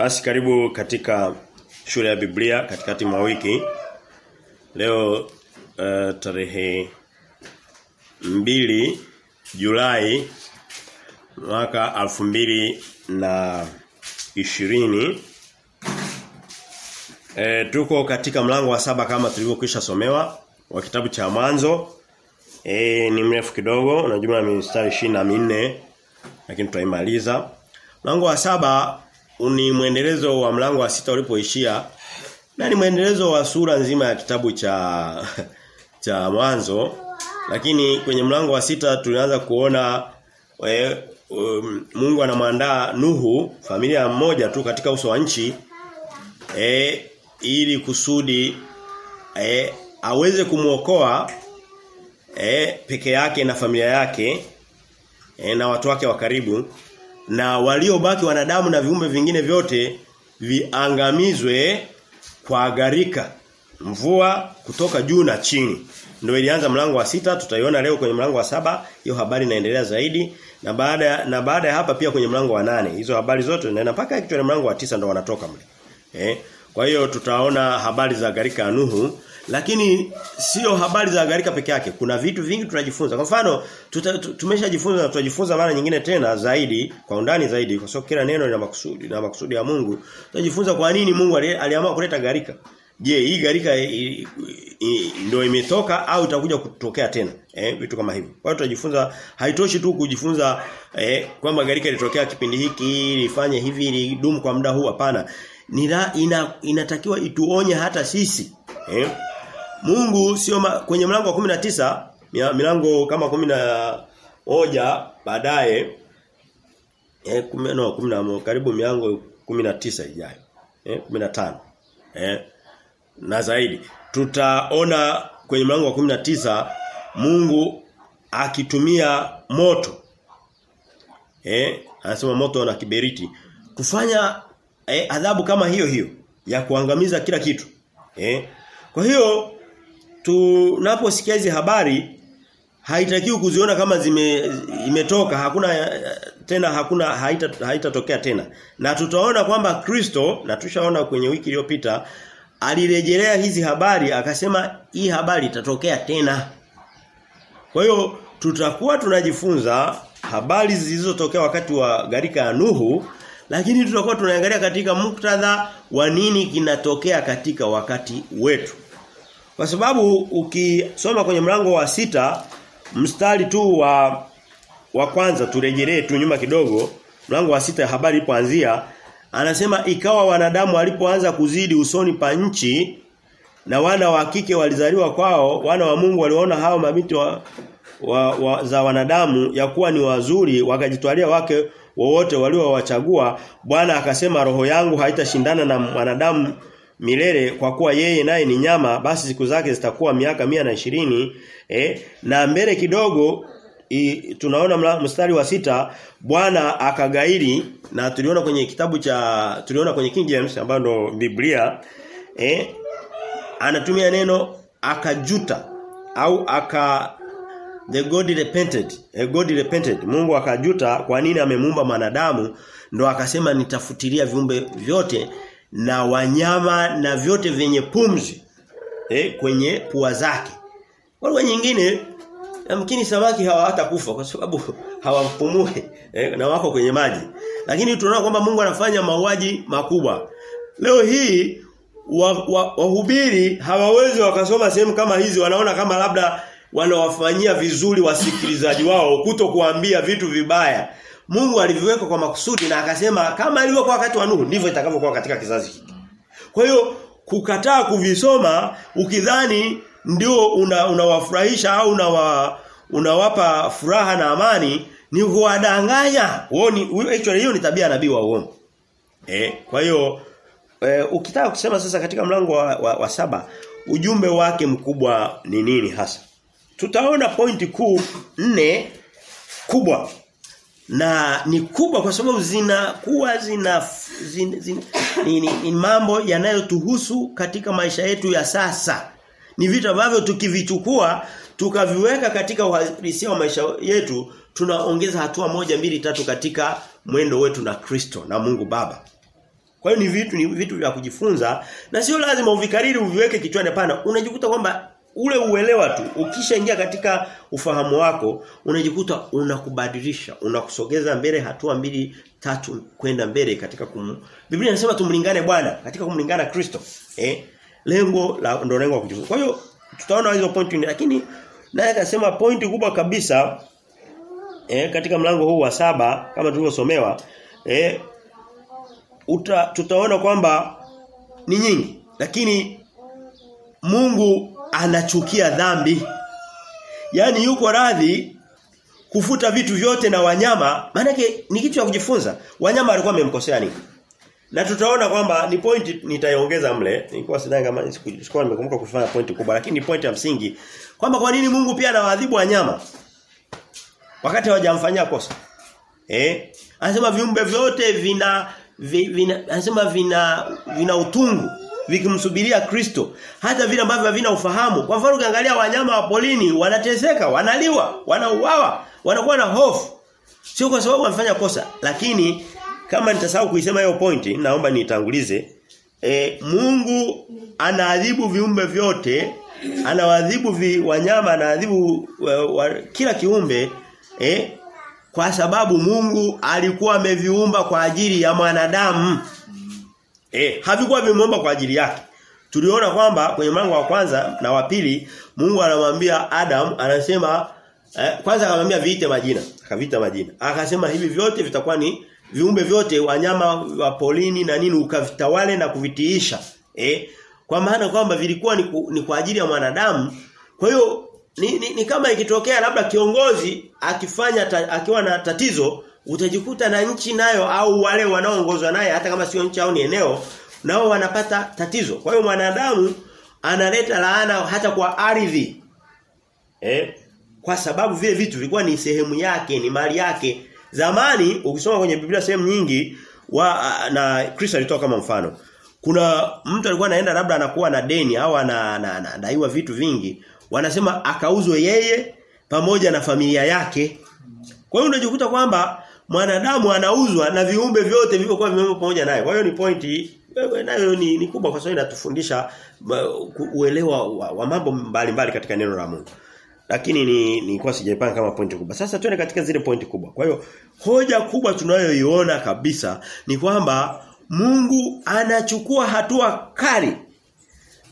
Basi karibu katika shule ya Biblia katikati mwa wiki. Leo uh, tarehe mbili Julai mwaka alfu mbili na ishirini E, tuko katika mlango wa saba kama tulivyokwisha somewa wa kitabu cha mwanzo. E, ni mrefu kidogo na jumla ya mistari minne lakini tutaimaliza. Mlango wa saba ni mwendelezo wa mlango wa sita ulipoishia na ni mwendelezo wa sura nzima ya kitabu cha cha mwanzo. Lakini kwenye mlango wa sita tulianza kuona we, um, Mungu anamwandaa Nuhu familia moja tu katika uso wa nchi e, ili kusudi e, aweze kumuokoa e, peke yake na familia yake e, na watu wake wa karibu na waliobaki wanadamu na viumbe vingine vyote viangamizwe kwa garika mvua kutoka juu na chini. Ndio ilianza mlango wa sita tutaiona leo kwenye mlango wa saba. Hiyo habari inaendelea zaidi. Na baada na baada ya hapa pia kwenye mlango wa nane. Hizo habari zote na mpaka actually mlango wa tisa ndo wanatoka mle. Eh kwa hiyo tutaona habari za garika ya Nuhu lakini sio habari za garika peke yake. Kuna vitu vingi tunajifunza. Kwa mfano tumeshajifunza na tutajifunza mara nyingine tena zaidi kwa undani zaidi kwa sababu kila neno lina makusudi na makusudi ya Mungu. Tutajifunza kwa nini Mungu aliamua kuleta gharika. Je, hii gharika ndio imetoka au itakuja kutokea tena? Eh, vitu kama hivyo. Kwa hiyo tutajifunza haitoshi tu kujifunza eh, kwamba gharika ilitokea kipindi hiki, ilifanya hivi, lidumu kwa muda huu hapana ina, inatakiwa ituonye hata sisi. Eh? Mungu sio kwenye mlango wa 19 milango kama 11 baadaye eh no 10 karibu milango 19 ijayo. Eh 15. Eh na zaidi. Tutaona kwenye mlango wa 19 Mungu akitumia moto. Eh anasema moto na kiberiti kufanya eh, adhabu kama hiyo hiyo ya kuangamiza kila kitu. Eh? Kwa hiyo tunaposikia hizi habari haitakiwi kuziona kama zime imetoka hakuna tena hakuna haitatokea haita tena. Na tutaona kwamba Kristo na tushaona kwenye wiki iliyopita alirejelea hizi habari akasema hii habari itatokea tena. Kwa hiyo tutakuwa tunajifunza habari zilizotokea wakati wa garika ya Nuhu lakini tutakuwa tunaangalia katika muktadha wa nini kinatokea katika wakati wetu. Kwa sababu ukisoma kwenye mlango wa sita mstari tu wa wa kwanza turejelee tu nyuma kidogo mlango wa sita habari ilipoanzia anasema ikawa wanadamu walipoanza kuzidi usoni pa nchi na wana wa kike walizaliwa kwao wana wa Mungu waliona hao mabinti wa, wa, wa, za wanadamu ya kuwa ni wazuri wakajitwalia wake wowote waliowachagua Bwana akasema roho yangu haitashindana na mwanadamu milele kwa kuwa yeye naye ni nyama basi siku zake zitakuwa miaka mia na ishirini eh, na mbele kidogo i, tunaona mstari wa sita Bwana akagairi na tuliona kwenye kitabu cha tuliona kwenye King James ambayo ndo Biblia eh, anatumia neno akajuta au aka the God repented a God repented. Mungu akajuta kwa nini amemuumba mwanadamu ndo akasema nitafutilia viumbe vyote na wanyama na vyote vyenye pumzi eh, kwenye pua zake. Wale nyingine yamkini samaki hawatakufa kwa sababu hawapumui eh, na wako kwenye maji. Lakini tunaona kwamba Mungu anafanya mauaji makubwa. Leo hii wahubiri wa, wa hawawezi wakasoma sehemu kama hizi wanaona kama labda wanawafanyia vizuri wasikilizaji wao kuto kuambia vitu vibaya. Mungu aliviweka kwa makusudi na akasema kama ilivyokuwa wakati wa Nuhu ndivyo itakavyokuwa katika kizazi hiki. Kwa hiyo kukataa kuvisoma ukidhani ndio unawafurahisha una au unawa, unawapa furaha na amani ni kuwadanganya. Uoni actually hiyo ni tabia nabii wa uongo. Eh, kwa hiyo e, ukitaka kusema sasa katika mlango wa, wa, wa saba ujumbe wake mkubwa ni nini hasa? tutaona pointi kuu nne kubwa na ni kubwa kwa sababu zinakuwa zina, zina, zina ni, ni, ni mambo yanayotuhusu katika maisha yetu ya sasa ni vitu ambavyo tukivichukua tukaviweka katika uhalisia wa maisha yetu tunaongeza hatua moja mbili tatu katika mwendo wetu na Kristo na Mungu Baba Kwa hiyo ni vitu ni vitu vya kujifunza na sio lazima uvikariri uviweke kichwani pana. Unajikuta kwamba ule uelewa tu ukishaingia katika ufahamu wako unajikuta unakubadilisha, unakusogeza mbele hatua mbili tatu kwenda mbele katika kum Biblia inasema tumlingane Bwana katika kumlingana Kristo. Eh? Lengo la ndo lengo la kujifunza. Kwa hiyo tutaona hizo pointi lakini naye akasema pointi kubwa kabisa eh, katika mlango huu wa saba kama tulivyosomewa eh, uta, tutaona kwamba ni nyingi lakini Mungu anachukia dhambi. Yaani yuko radhi kufuta vitu vyote na wanyama maana ni kitu cha kujifunza. Wanyama walikuwa wamemkosea nini? Na tutaona kwamba ni point nitaiongeza mle. Nilikuwa sidhani kama sikuwa nimekumbuka kufanya point kubwa lakini ni point ya msingi kwamba kwa nini Mungu pia anawaadhibu wanyama wakati hawajamfanyia kosa. Eh? Anasema viumbe vyote vina vina anasema vina vina utungu vikimsubiria Kristo. Hata vile ambavyo havina ufahamu. Kwa mfano ukiangalia wanyama wa polini wanateseka, wanaliwa, wanauawa, wanakuwa na hofu. Sio kwa sababu wamefanya kosa, lakini kama nitasahau kuisema hiyo pointi, naomba nitangulize. E, Mungu anaadhibu viumbe vyote, anawadhibu vi, wanyama, anaadhibu wa, wa, kila kiumbe eh kwa sababu Mungu alikuwa ameviumba kwa ajili ya mwanadamu. Eh, havikuwa vimeomba kwa ajili yake. Tuliona kwamba kwenye mlango wa kwanza na wa pili Mungu anamwambia Adam anasema eh, kwanza akamwambia viite majina, akaviita majina. Akasema hivi vyote vitakuwa ni viumbe vyote wanyama wa polini na nini ukavitawale na kuvitiisha. Eh, kwa maana kwamba vilikuwa ni, ku, ni kwa ajili ya mwanadamu. Kwa hiyo ni, ni, ni kama ikitokea labda kiongozi akifanya ta, akiwa na tatizo utajikuta na nchi nayo au wale wanaoongozwa naye hata kama sio nchi au ni eneo nao wanapata tatizo. Kwa hiyo mwanadamu analeta laana hata kwa ardhi. Eh? Kwa sababu vile vitu vilikuwa ni sehemu yake, ni mali yake. Zamani ukisoma kwenye Biblia sehemu nyingi wa na Kristo alitoa kama mfano. Kuna mtu alikuwa anaenda labda anakuwa na deni au anadaiwa vitu vingi. Wanasema akauzwe yeye pamoja na familia yake. Kwa hiyo unajikuta kwamba mwanadamu anauzwa na viumbe vyote vilivyokuwa vimeumbwa pamoja naye. Kwa hiyo ni pointi nayo ni, ni kubwa kwa sababu inatufundisha uelewa wa, wa mambo mbalimbali mbali katika neno la Mungu. Lakini ni nilikuwa sijaipanga kama pointi kubwa. Sasa twende katika zile pointi kubwa. Kwa hiyo hoja kubwa tunayoiona kabisa ni kwamba Mungu anachukua hatua kali.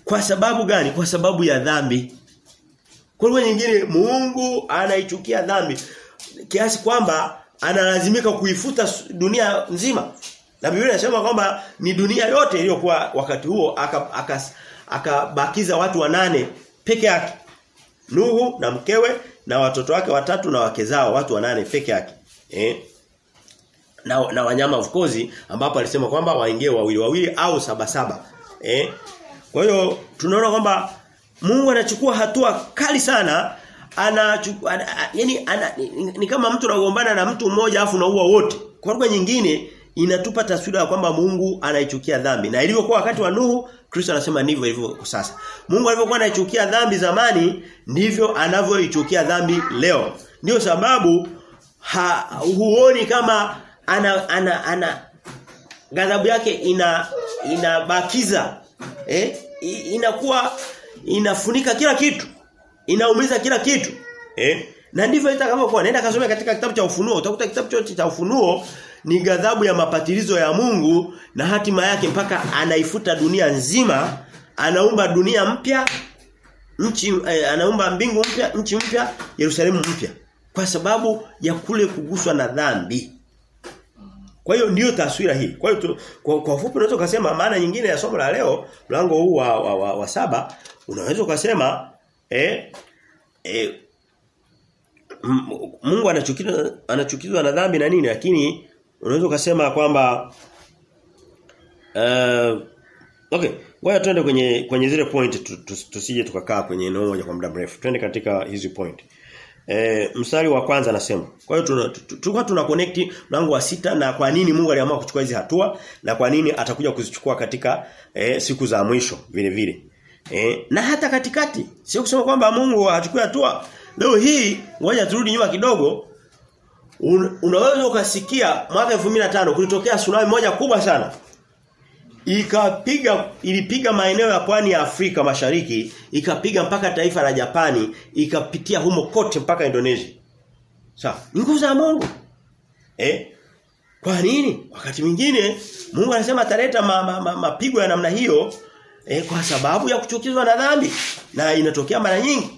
Kwa sababu gani? Kwa sababu ya dhambi. Kwa nyingine Mungu anaichukia dhambi kiasi kwamba analazimika kuifuta dunia nzima. Na Biblia inasema kwamba ni dunia yote iliyokuwa wakati huo akabakiza aka, aka watu wanane peke yake. Nuhu na mkewe na watoto wake watatu na wake zao watu wanane peke yake. Eh? Na, na wanyama of course ambapo alisema kwamba waingie wawili wawili au saba saba. Eh? Kwa hiyo tunaona kwamba Mungu anachukua hatua kali sana anachukua ana, yani ana, ni, ni kama mtu anagombana na mtu mmoja afu naua wote. Kwa lugha nyingine inatupa taswira ya kwamba Mungu anaichukia dhambi. Na ilivyokuwa wakati wa Nuhu, Kristo anasema ndivyo ilivyo sasa. Mungu alivyokuwa anaichukia dhambi zamani, ndivyo anavyoichukia dhambi leo. Ndiyo sababu ha, huoni kama ana ana ana ghadhabu yake ina inabakiza eh inakuwa inafunika kila kitu inaumiza kila kitu. Eh? Na ndivyo itakavyokuwa. Nenda kasome katika kitabu cha ufunuo. Utakuta kitabu chote cha ufunuo ni ghadhabu ya mapatilizo ya Mungu na hatima yake mpaka anaifuta dunia nzima anaumba dunia mpya nchi eh, anaumba mbingu mpya nchi mpya Yerusalemu mpya. Kwa sababu ya kule kuguswa na dhambi. Kwa hiyo ndiyo taswira hii. Kwa hiyo kwa, kwa ufupi unaweza kusema maana nyingine ya somo la leo, mlango huu wa, wa, wa, wa saba, unaweza kusema eh, eh Mungu anachukizwa anachukizwa na dhambi na nini lakini unaweza ukasema kwamba uh, okay, ngoja tuende kwenye kwenye zile point tusije tukakaa kwenye eneo moja kwa muda mrefu. Twende katika hizi point. E, mstari wa kwanza anasema. Kwa hiyo tulikuwa tuna connect mlango wa sita na kwa nini Mungu aliamua kuchukua hizi hatua na kwa nini atakuja kuzichukua katika e, siku za mwisho vile vile. E, na hata katikati sio kusema kwamba Mungu hachukui hatua. Leo hii ngoja turudi nyuma kidogo. Un, unaweza ukasikia mwaka 2005 kulitokea tsunami moja kubwa sana. ikapiga ilipiga maeneo ya pwani ya Afrika Mashariki, ikapiga mpaka taifa la Japani, ikapitia humo kote mpaka Indonesia. Sawa, nguvu za Mungu. Eh? Kwa nini? Wakati mwingine Mungu anasema ataleta mapigo ma, ma, ma, ya namna hiyo eh, kwa sababu ya kuchukizwa na dhambi na inatokea mara nyingi.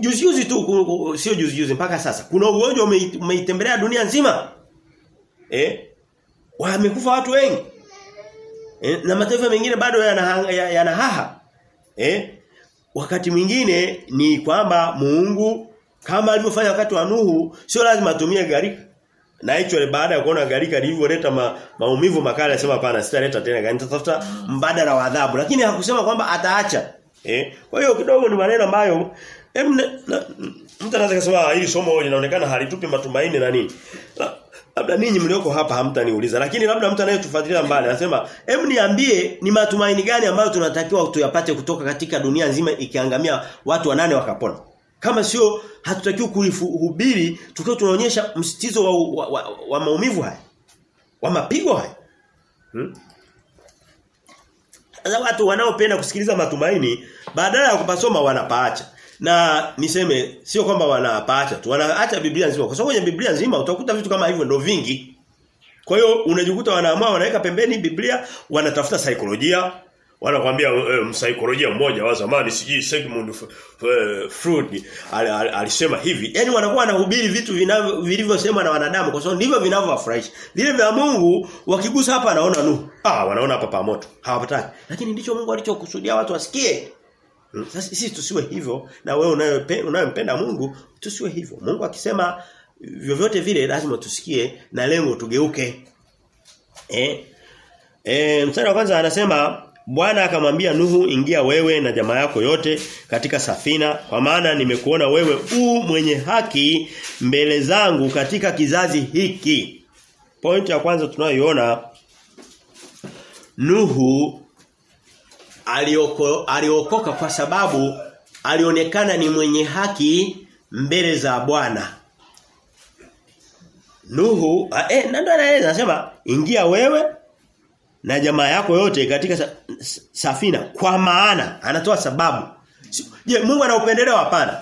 Juzi juzi tu sio juzi juzi mpaka sasa. Kuna ugonjwa umeitembelea dunia nzima. Eh? Wamekufa watu wengi. Eh, na mataifa mengine bado yanahaha yana eh wakati mwingine ni kwamba Mungu kama alivyofanya wakati wa Nuhu sio lazima atumie gharika na hicho ni baada ya kuona gharika lilivyoleta ma, maumivu makali asema hapana sitaleta tena. Gani nitatafuta mbadala wa adhabu. Lakini hakusema kwamba ataacha. Eh? Kwa hiyo kidogo ni maneno ambayo mtu anaweza kusema hili somo linaonekana halitupi matumaini na nini. Labda ninyi mlioko hapa hamtaniuliza lakini labda mtu anayetufuatilia mbali anasema hebu niambie ni matumaini gani ambayo tunatakiwa tuyapate kutoka katika dunia nzima ikiangamia watu wanane wakapona kama sio hatutakiwi kuhubiri tukiwa tunaonyesha msitizo wa, wa, wa, wa maumivu haya wa mapigo haya. Hmm? Watu wanaopenda kusikiliza matumaini badala ya kupasoma wanapaacha. Na niseme sio kwamba wanapaacha tu wanaacha Biblia nzima. Kwa sababu kwenye Biblia nzima utakuta vitu kama hivyo ndio vingi. Kwa hiyo unajikuta wanaamua wanaweka pembeni Biblia wanatafuta saikolojia wanakuambia e, msaikolojia mmoja wa zamani sijui Sigmund uh, Freud al, al, alisema hivi. Yani wanakuwa wanahubiri vitu vilivyosema na wanadamu kwa sababu ndivyo vinavyowafurahisha. Vile vya Mungu wakigusa hapa anaona nuhu ah wanaona hapa pa moto. Hawapataki lakini ndicho Mungu alichokusudia watu wasikie. Sasa sisi tusiwe hivyo na wewe unayempenda Mungu tusiwe hivyo. Mungu akisema vyovyote vile lazima tusikie na lengo tugeuke. Eh? Eh mstari wa kwanza anasema Bwana akamwambia Nuhu ingia wewe na jamaa yako yote katika safina kwa maana nimekuona wewe u mwenye haki mbele zangu katika kizazi hiki. Point ya kwanza tunayoiona Nuhu alioko, aliokoka kwa sababu alionekana ni mwenye haki mbele za Bwana. Nuhu eh ndio anaeleza anasema ingia wewe na jamaa yako yote katika sa, safina kwa maana anatoa sababu. Je, Mungu anaupendelea hapana?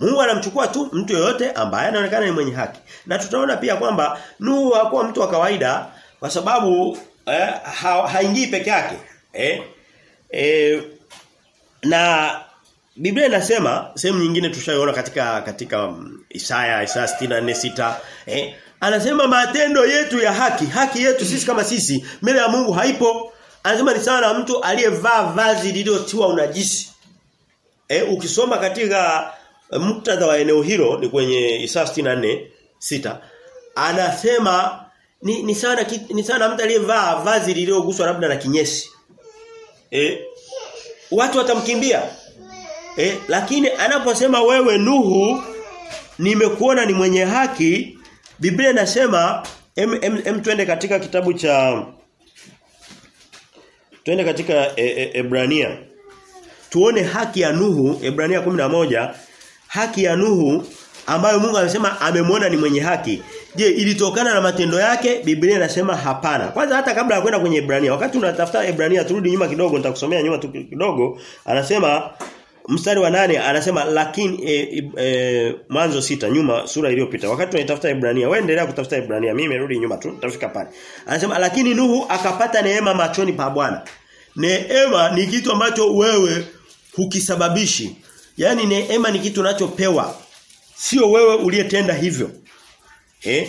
Mungu anamchukua tu mtu yoyote ambaye anaonekana ni mwenye haki. Na tutaona pia kwamba Nuhu hakuwa mtu wa kawaida kwa sababu eh, ha, haingii peke yake. Eh? Eh, na Biblia inasema sehemu nyingine tushaiona katika katika um, Isaya Isaya 64:6 eh anasema matendo yetu ya haki haki yetu sisi kama sisi mbele ya Mungu haipo. Anasema ni sawa na mtu aliyevaa vazi lililotiwa unajisi. E, ukisoma katika muktadha wa eneo hilo ni kwenye Isaya 64:6 anasema ni ni sawa na ni sawa mtu aliyevaa vazi lililoguswa labda na kinyesi. E, watu watamkimbia. Eh lakini anaposema wewe Nuhu nimekuona ni mwenye haki Biblia inasema em, em, em twende katika kitabu cha twende katika e, e, tuone haki ya Nuhu Ebrania 11 haki ya Nuhu ambayo Mungu amesema amemwona ni mwenye haki Je, ilitokana na matendo yake? Biblia inasema hapana. Kwanza hata kabla ya kwenda kwenye Ebrania, wakati unatafuta Ebrania turudi nyuma kidogo nitakusomea nyuma tu kidogo, anasema mstari wa nane anasema lakini e, e, mwanzo sita nyuma sura iliyopita. Wakati tunaitafuta Ibrania wewe endelea kutafuta Ibrania mimi nirudi nyuma tu, tutafika pale. Anasema lakini Nuhu akapata neema machoni pa Bwana. Neema ni kitu ambacho wewe hukisababishi. yani neema ni kitu unachopewa. Sio wewe uliyetenda hivyo. Eh?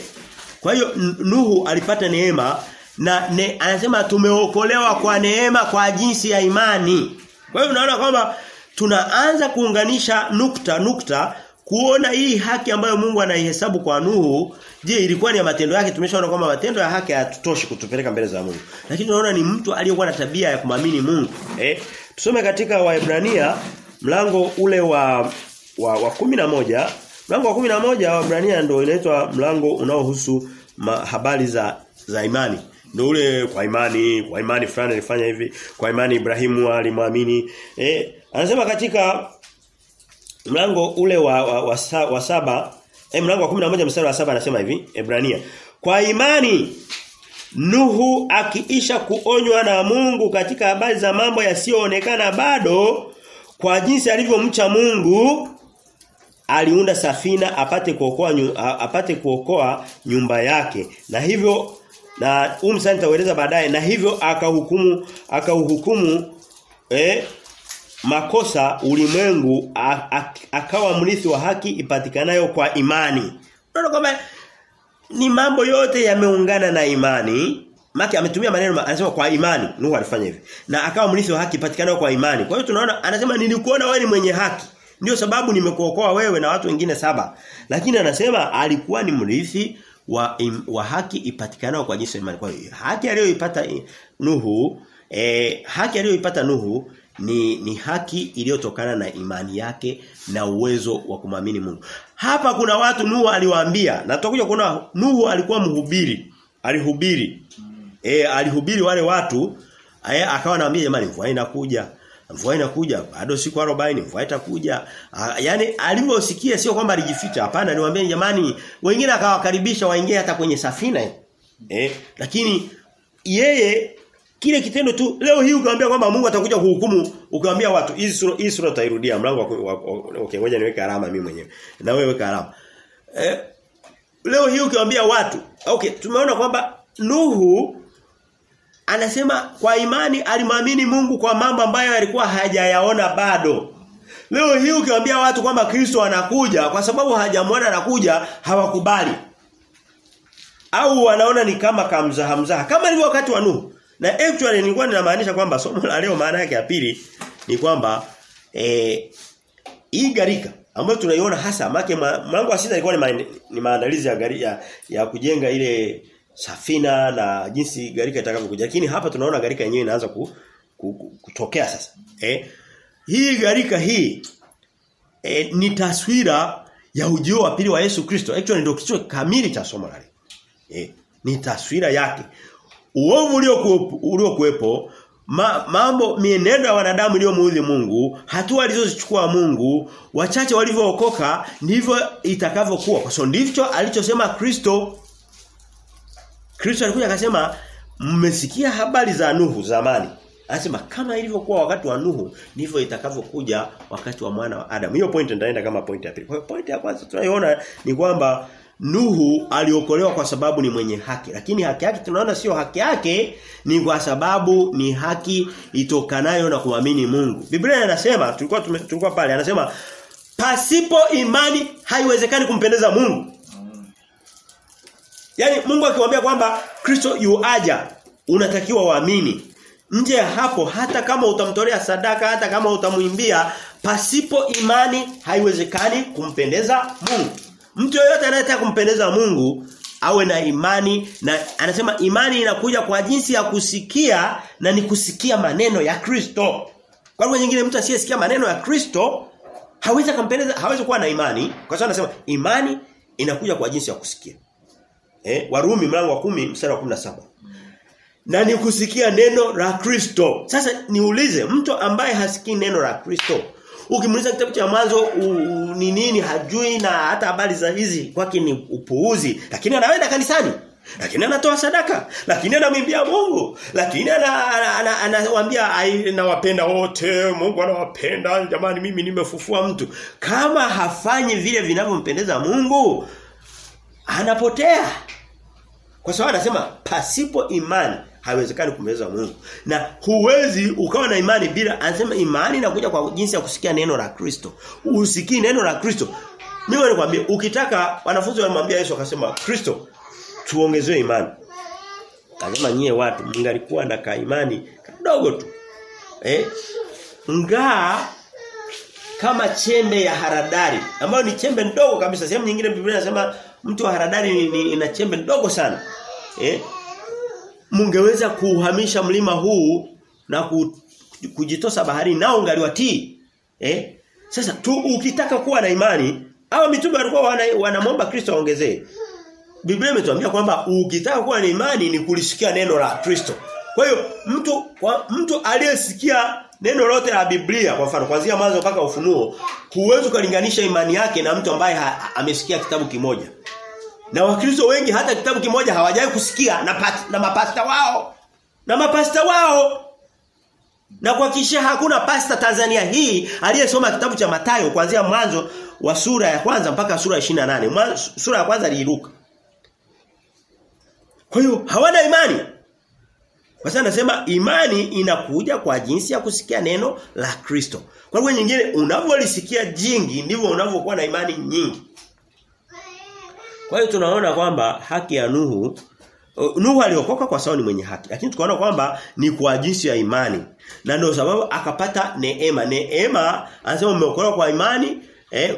Kwa hiyo Nuhu alipata neema na ne, anasema tumeokolewa kwa neema kwa jinsi ya imani. Kwa hiyo unaona kwamba tunaanza kuunganisha nukta nukta kuona hii haki ambayo Mungu anaihesabu kwa Nuhu, je, ilikuwa ni ya matendo yake? Tumeshaona kwamba matendo ya haki hayatutoshi kutupeleka mbele za Mungu. Lakini tunaona ni mtu aliyekuwa na tabia ya kumamini Mungu. Eh? Tusome katika Waebrania mlango ule wa wa, wa kumi na moja Mlango wa 11 wa Waebrania ndio inaitwa mlango unaohusu habari za za imani. Ndio ule kwa imani, kwa imani fulani alifanya hivi, kwa imani Ibrahimu alimwamini. Eh, anasema katika mlango ule wa wa, wa, wa, saba, eh mlango wa 11 mstari wa saba anasema hivi, Ebrania. Kwa imani Nuhu akiisha kuonywa na Mungu katika habari za mambo yasiyoonekana bado kwa jinsi alivyomcha Mungu aliunda safina apate kuokoa apate kuokoa nyumba yake. Na hivyo na umsa nitaueleza baadaye na hivyo akahukumu akahukumu eh makosa ulimwengu akawa mrithi wa haki ipatikanayo kwa imani. Unaona kwamba ni mambo yote yameungana na imani. Maki ametumia maneno anasema kwa imani. Nuhu alifanya hivi. Na akawa mrithi wa haki ipatikanayo kwa imani. Kwa hiyo tunaona anasema nilikuona wewe ni mwenye haki. Ndio sababu nimekuokoa wewe na watu wengine saba. Lakini anasema alikuwa ni mrithi wa, im, wa haki ipatikanayo kwa jinsi ya imani. Kwa hiyo haki aliyoipata Nuhu, eh, haki aliyoipata Nuhu ni ni haki iliyotokana na imani yake na uwezo wa kumamini Mungu. Hapa kuna watu Nuhu aliwaambia na tutakuja kuona Nuhu alikuwa mhubiri, alihubiri. E, alihubiri wale watu e, akawa anawaambia jamani mvua inakuja. Mvua inakuja bado siku 40 mvua itakuja. Yaani alivyosikia sio kwamba alijificha hapana aliwaambia jamani wengine akawakaribisha waingie hata kwenye safina. Eh lakini yeye kile kitendo tu leo hii ukiwaambia kwamba Mungu atakuja kuhukumu ukiwaambia watu hii sura hii sura utairudia. Mlango wa okay ngoja niweke alama mimi mwenyewe. Na wewe weka alama. Eh, leo hii ukiwaambia watu okay tumeona kwamba Nuhu anasema kwa imani alimwamini Mungu kwa mambo ambayo alikuwa hajayaona bado. Leo hii ukiwaambia watu kwamba Kristo anakuja kwa sababu hajamwona anakuja hawakubali. Au wanaona ni kama kamzaha mzaha. Kama ilivyo wakati wa Nuhu na actually nilikuwa ninamaanisha kwamba somo la leo maana yake ya pili ni kwamba eh hii garika ambayo tunaiona hasa make mlango wa sita ilikuwa ni, ma, ni maandalizi ya ya, ya kujenga ile safina na jinsi garika itakavyokuja. Lakini hapa tunaona garika yenyewe inaanza ku, ku, ku, kutokea sasa. Eh hii garika hii eh, ni taswira ya ujio wa pili wa Yesu Kristo. Actually ndio kichwa kamili cha somo la leo. Eh ni taswira yake uovu uliokuwepo ma, mambo mienendo ya wanadamu iliyomuudhi Mungu hatua alizozichukua Mungu wachache walivyookoka ndivyo itakavyokuwa kwa sababu ndicho alichosema Kristo Kristo alikuja akasema mmesikia habari za Nuhu zamani Anasema kama ilivyokuwa wakati wa Nuhu ndivyo itakavyokuja wakati wa mwana wa Adam. Hiyo point ndio kama point ya pili. Kwa hiyo point ya kwanza tunaiona ni kwamba Nuhu aliokolewa kwa sababu ni mwenye haki. Lakini haki yake tunaona sio haki yake ni kwa sababu ni haki itokanayo na kuamini Mungu. Biblia inasema tulikuwa tulikuwa pale anasema pasipo imani haiwezekani kumpendeza Mungu. Yaani Mungu akiwaambia kwamba Kristo yuaja unatakiwa waamini. Nje ya hapo hata kama utamtolea sadaka hata kama utamwimbia pasipo imani haiwezekani kumpendeza Mungu. Mtu yoyote anayetaka kumpendeza Mungu awe na imani na anasema imani inakuja kwa jinsi ya kusikia na ni kusikia maneno ya Kristo. Kwa lugha nyingine mtu asiyesikia maneno ya Kristo hawezi kumpendeza hawezi kuwa na imani kwa sababu anasema imani inakuja kwa jinsi ya kusikia. Eh Warumi mlango wa kumi mstari wa 17. Na ni kusikia neno la Kristo. Sasa niulize mtu ambaye hasikii neno la Kristo Ukimuuliza kitabu cha mwanzo ni nini hajui na hata habari za hizi kwake ni upuuzi. Lakini anaenda kanisani lakini anatoa sadaka lakini anamwimbia Mungu lakini anawaambia nawapenda wote Mungu anawapenda jamani mimi nimefufua mtu. Kama hafanyi vile vinavyompendeza Mungu anapotea. Kwa sababu anasema pasipo imani haiwezekani kumweza Mungu. Na huwezi ukawa na imani bila anasema imani inakuja kwa jinsi ya kusikia neno la Kristo. Usikii neno la Kristo. Mimi nikwambie ukitaka wanafunzi walimwambia Yesu akasema Kristo tuongezewe imani. Akasema nyie watu mngalikuwa na ka imani kidogo tu. Eh? Ngaa kama chembe ya haradari ambayo ni chembe ndogo kabisa. Sehemu nyingine Biblia inasema mtu wa haradari ni, ni, ina chembe ndogo sana. Eh? Mungeweza kuhamisha mlima huu na kujitosa bahari nao ungaliwatii. Eh? Sasa tu ukitaka kuwa na imani, au mitume walikuwa wanamwomba wana Kristo aongezee. Biblia imetuambia kwamba ukitaka kuwa na imani ni kulisikia neno la Kristo. Kwa hiyo mtu kwa, mtu aliyesikia neno lote la Biblia kwa mfano kuanzia mwanzo mpaka ufunuo huwezi kulinganisha imani yake na mtu ambaye ha, amesikia kitabu kimoja. Na wakristo wengi hata kitabu kimoja hawajai kusikia na, pat, na mapasta wao. Na mapasta wao. Na kuhakikisha hakuna pasta Tanzania hii aliyesoma kitabu cha Matayo kuanzia mwanzo wa sura ya kwanza mpaka sura ya 28. Mwanzo, sura ya kwanza iliruka. Kwa hiyo hawana imani. Kwa sababu nasema imani inakuja kwa jinsi ya kusikia neno la Kristo. Kwa hiyo nyingine unavyolisikia jingi ndivyo unavyokuwa na imani nyingi. Kwa hiyo tunaona kwamba haki ya Nuhu Nuhu aliokoka kwa sababu ni mwenye haki. Lakini tukaona kwamba ni kwa jinsi ya imani. Na ndio sababu akapata neema. Neema anasema umeokolewa kwa imani eh,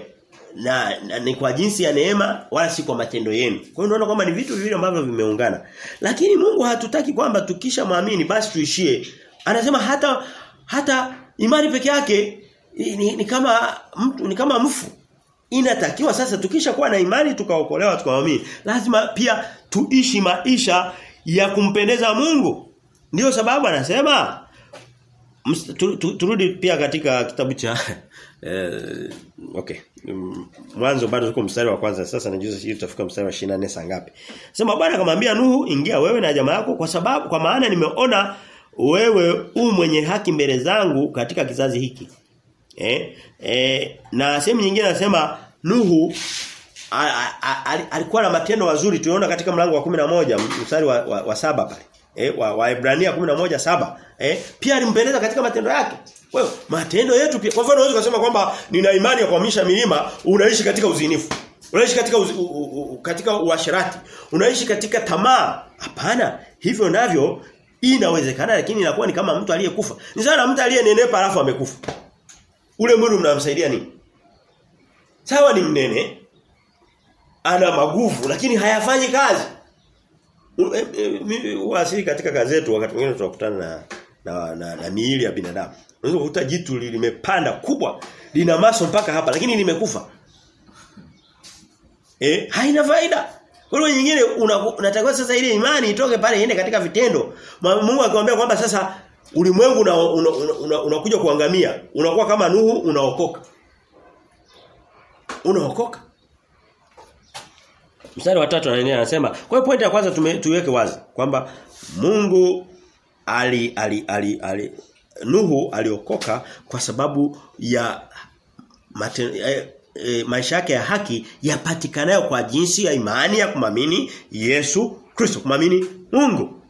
na, na ni kwa jinsi ya neema wala si kwa matendo yenu. Kwa hiyo unaona kwamba ni vitu viwili ambavyo vimeungana. Lakini Mungu hatutaki kwamba tukisha muamini basi tuishie. Anasema hata hata imani peke yake ni, ni kama mtu ni kama mfu. Inatakiwa sasa tukisha kuwa na imani tukaokolewa tukaamini. Lazima pia tuishi maisha ya kumpendeza Mungu. Ndiyo sababu anasema turudi pia katika kitabu cha eh, okay mwanzo bado uko mstari wa kwanza sasa najuza sisi tutafika mstari wa 24 saa ngapi sema bwana akamwambia Nuhu ingia wewe na jamaa yako kwa sababu kwa maana nimeona wewe u mwenye haki mbele zangu katika kizazi hiki eh, eh na sehemu nyingine anasema Nuhu alikuwa na matendo mazuri. Tunaona katika mlango wa 11 mstari wa, wa, wa saba pale. Eh wa, Waebrania 11:7 eh pia alimpendeza katika matendo yake. Kwa matendo yetu pia. Kwa mfano unaweza kusema kwamba nina imani ya kuhamisha milima unaishi katika uzinifu. Unaishi katika uz, u, u, u, katika uasherati. Unaishi katika tamaa. Hapana. Hivyo navyo inawezekana lakini inakuwa ni kama mtu aliyekufa. Ni sana mtu aliyenenepa alafu amekufa ule mwili unamsaidia nini sawa ni mnene ana maguvu lakini hayafanyi kazi Wasili katika kazi yetu wakati mwingine tunakutana na na, na, na miili ya binadamu. Unaweza kukuta jitu limepanda kubwa, lina maso mpaka hapa lakini limekufa. Eh, haina faida. Kwa nyingine unatakiwa sasa ile imani itoke pale iende katika vitendo. Mungu akamwambia kwamba sasa ulimwengu unakuja una, una, una, una kuangamia. Unakuwa kama Nuhu unaokoka. Unaokoka. Mstari wa 3 anaendelea anasema, kwa hiyo pointi ya kwanza tuiweke wazi kwamba Mungu ali ali ali, ali Nuhu aliokoka kwa sababu ya maten, eh, eh, maisha yake ya haki yapatikanayo kwa jinsi ya imani ya kumamini Yesu Kristo, kumamini Mungu.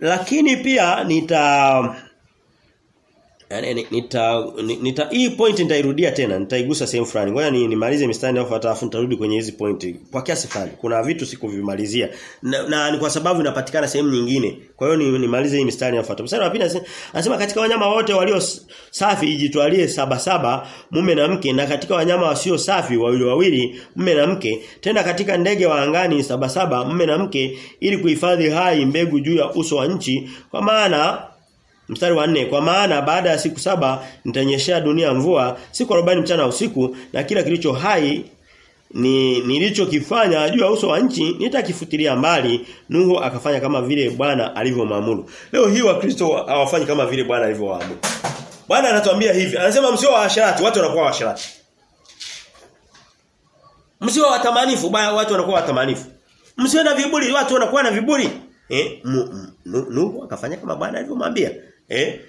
Lakini pia nita Yani nita nita hii point nitairudia tena nitaigusa sehemu fulani. Ngoja ni, nimalize mistari inayofuata afu nitarudi kwenye hizi point. Kwa kiasi fulani. Kuna vitu sikuvimalizia na, na ni kwa sababu inapatikana sehemu nyingine. Kwa hiyo ni, nimalize hii mistari inayofuata mstari wa pili anasema katika wanyama wote walio safi ijitwalie saba saba mume na mke na katika wanyama wasio safi wawili wawili mume na mke. Tena katika ndege wa angani saba saba mume na mke ili kuhifadhi hai mbegu juu ya uso wa nchi. Kwa maana Mstari wa nne kwa maana baada ya siku saba nitanyeshea dunia mvua siku 40 mchana usiku na kila kilicho hai ni nilichokifanya juu ya uso wa nchi nitakifutilia mbali Nuhu akafanya kama vile Bwana alivyomwamuru. Leo hii wakristo hawafanyi kama vile Bwana alivyowaamuru. Bwana anatuambia hivi, anasema msio washarati watu wanakuwa washarati Msio watamanifu, watu wanakuwa watamanifu. Msio na viburi, watu wanakuwa na viburi. Eh, Nuhu akafanya kama Bwana alivyomwambia. Eh?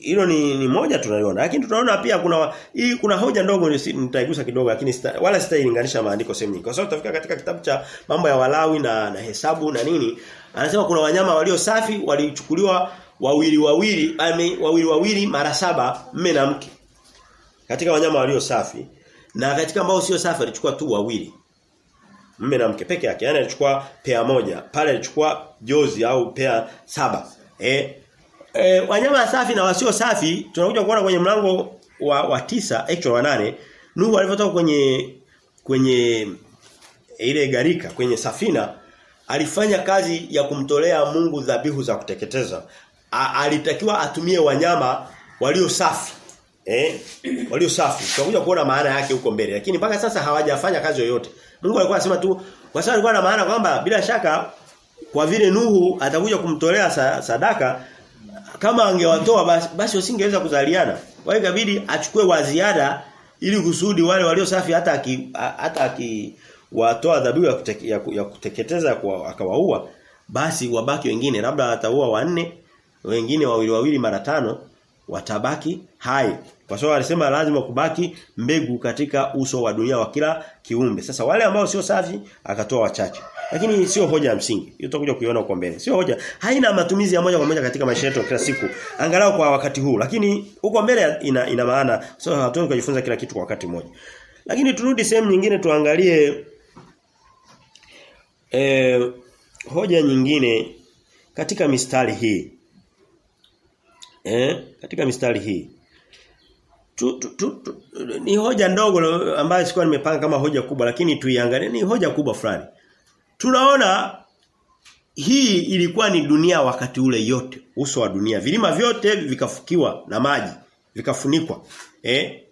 Hilo ni, ni moja tunaliona. Lakini tunaona pia kuna hii kuna hoja ndogo nitaigusa kidogo lakini sita, wala sitailinganisha maandiko sehemu nyingi. Kwa sababu tutafika katika kitabu cha mambo ya Walawi na, na hesabu na nini. Anasema kuna wanyama walio safi walichukuliwa wawili wawili, ame, wawili wawili mara saba mme na mke. Katika wanyama walio safi na katika ambao sio safi alichukua tu wawili. Mme na mke peke yake. Yaani alichukua pea moja. Pale alichukua jozi au pea saba. Eh e, wanyama safi na wasio safi tunakuja kuona kwenye mlango wa, wa tisa actual wa nane Nuhu alipotoka kwenye kwenye ile garika kwenye safina alifanya kazi ya kumtolea Mungu dhabihu za kuteketeza. A, alitakiwa atumie wanyama walio safi. Eh? Walio safi. Tutakuja kuona maana yake huko mbele. Lakini mpaka sasa hawajafanya kazi yoyote. Mungu alikuwa anasema tu kwa sababu alikuwa na maana kwamba bila shaka kwa vile Nuhu atakuja kumtolea sadaka kama angewatoa basi, basi wasingeweza kuzaliana. Kwa hiyo ikabidi achukue waziada ili kusudi wale walio safi hata aki, hata aki watoa ya, kuteke, ya, ya kuteketeza kwa akawaua basi wabaki wengine. Labda ataua wanne wengine wawili wawili mara tano watabaki hai. Kwa sababu alisema lazima kubaki mbegu katika uso wa dunia wa kila kiumbe. Sasa wale ambao sio safi akatoa wachache lakini sio hoja ya msingi. Hiyo tutakuja kuiona kwa mbele. Sio hoja. Haina matumizi ya moja kwa moja katika maisha yetu kila siku. Angalau kwa wakati huu. Lakini huko mbele ina, ina maana. Sio hatuwezi kujifunza kila kitu kwa wakati mmoja. Lakini turudi sehemu nyingine tuangalie eh, hoja nyingine katika mistari hii. Eh, katika mistari hii. Tu, tu, tu, tu, ni hoja ndogo ambayo sikuwa nimepanga kama hoja kubwa lakini tuiangalie. Ni hoja kubwa fulani. Tunaona hii ilikuwa ni dunia wakati ule yote, uso wa dunia. Vilima vyote vikafukiwa na maji, vikafunikwa. Eh?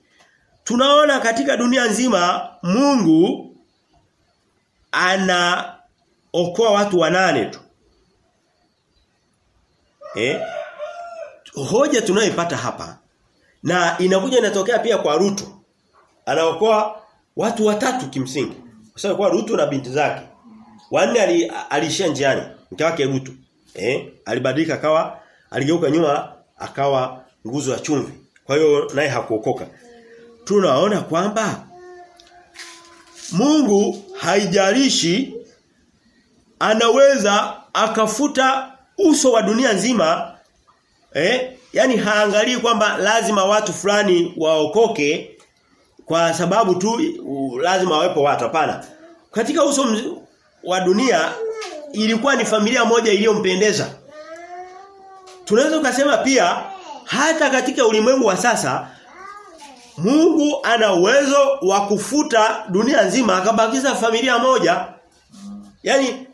Tunaona katika dunia nzima Mungu ana okoa watu wanane tu. Eh? Hoja tunayoipata hapa na inakuja inatokea pia kwa Ruto. Anaokoa watu watatu kimsingi. Kwa sababu kwa Ruto na binti zake. Wanne ali, alishia njiani, mke wake Rutu. Eh? Alibadilika akawa aligeuka nyuma akawa nguzo ya chumvi. Kwa hiyo naye hakuokoka. Tunaona kwamba Mungu haijalishi anaweza akafuta uso wa dunia nzima eh yani haangalii kwamba lazima watu fulani waokoke kwa sababu tu lazima wawepo watu hapana katika uso wa dunia ilikuwa ni familia moja iliyompendeza. Tunaweza kusema pia hata katika ulimwengu wa sasa Mungu ana uwezo wa kufuta dunia nzima akabakiza familia moja. Yaani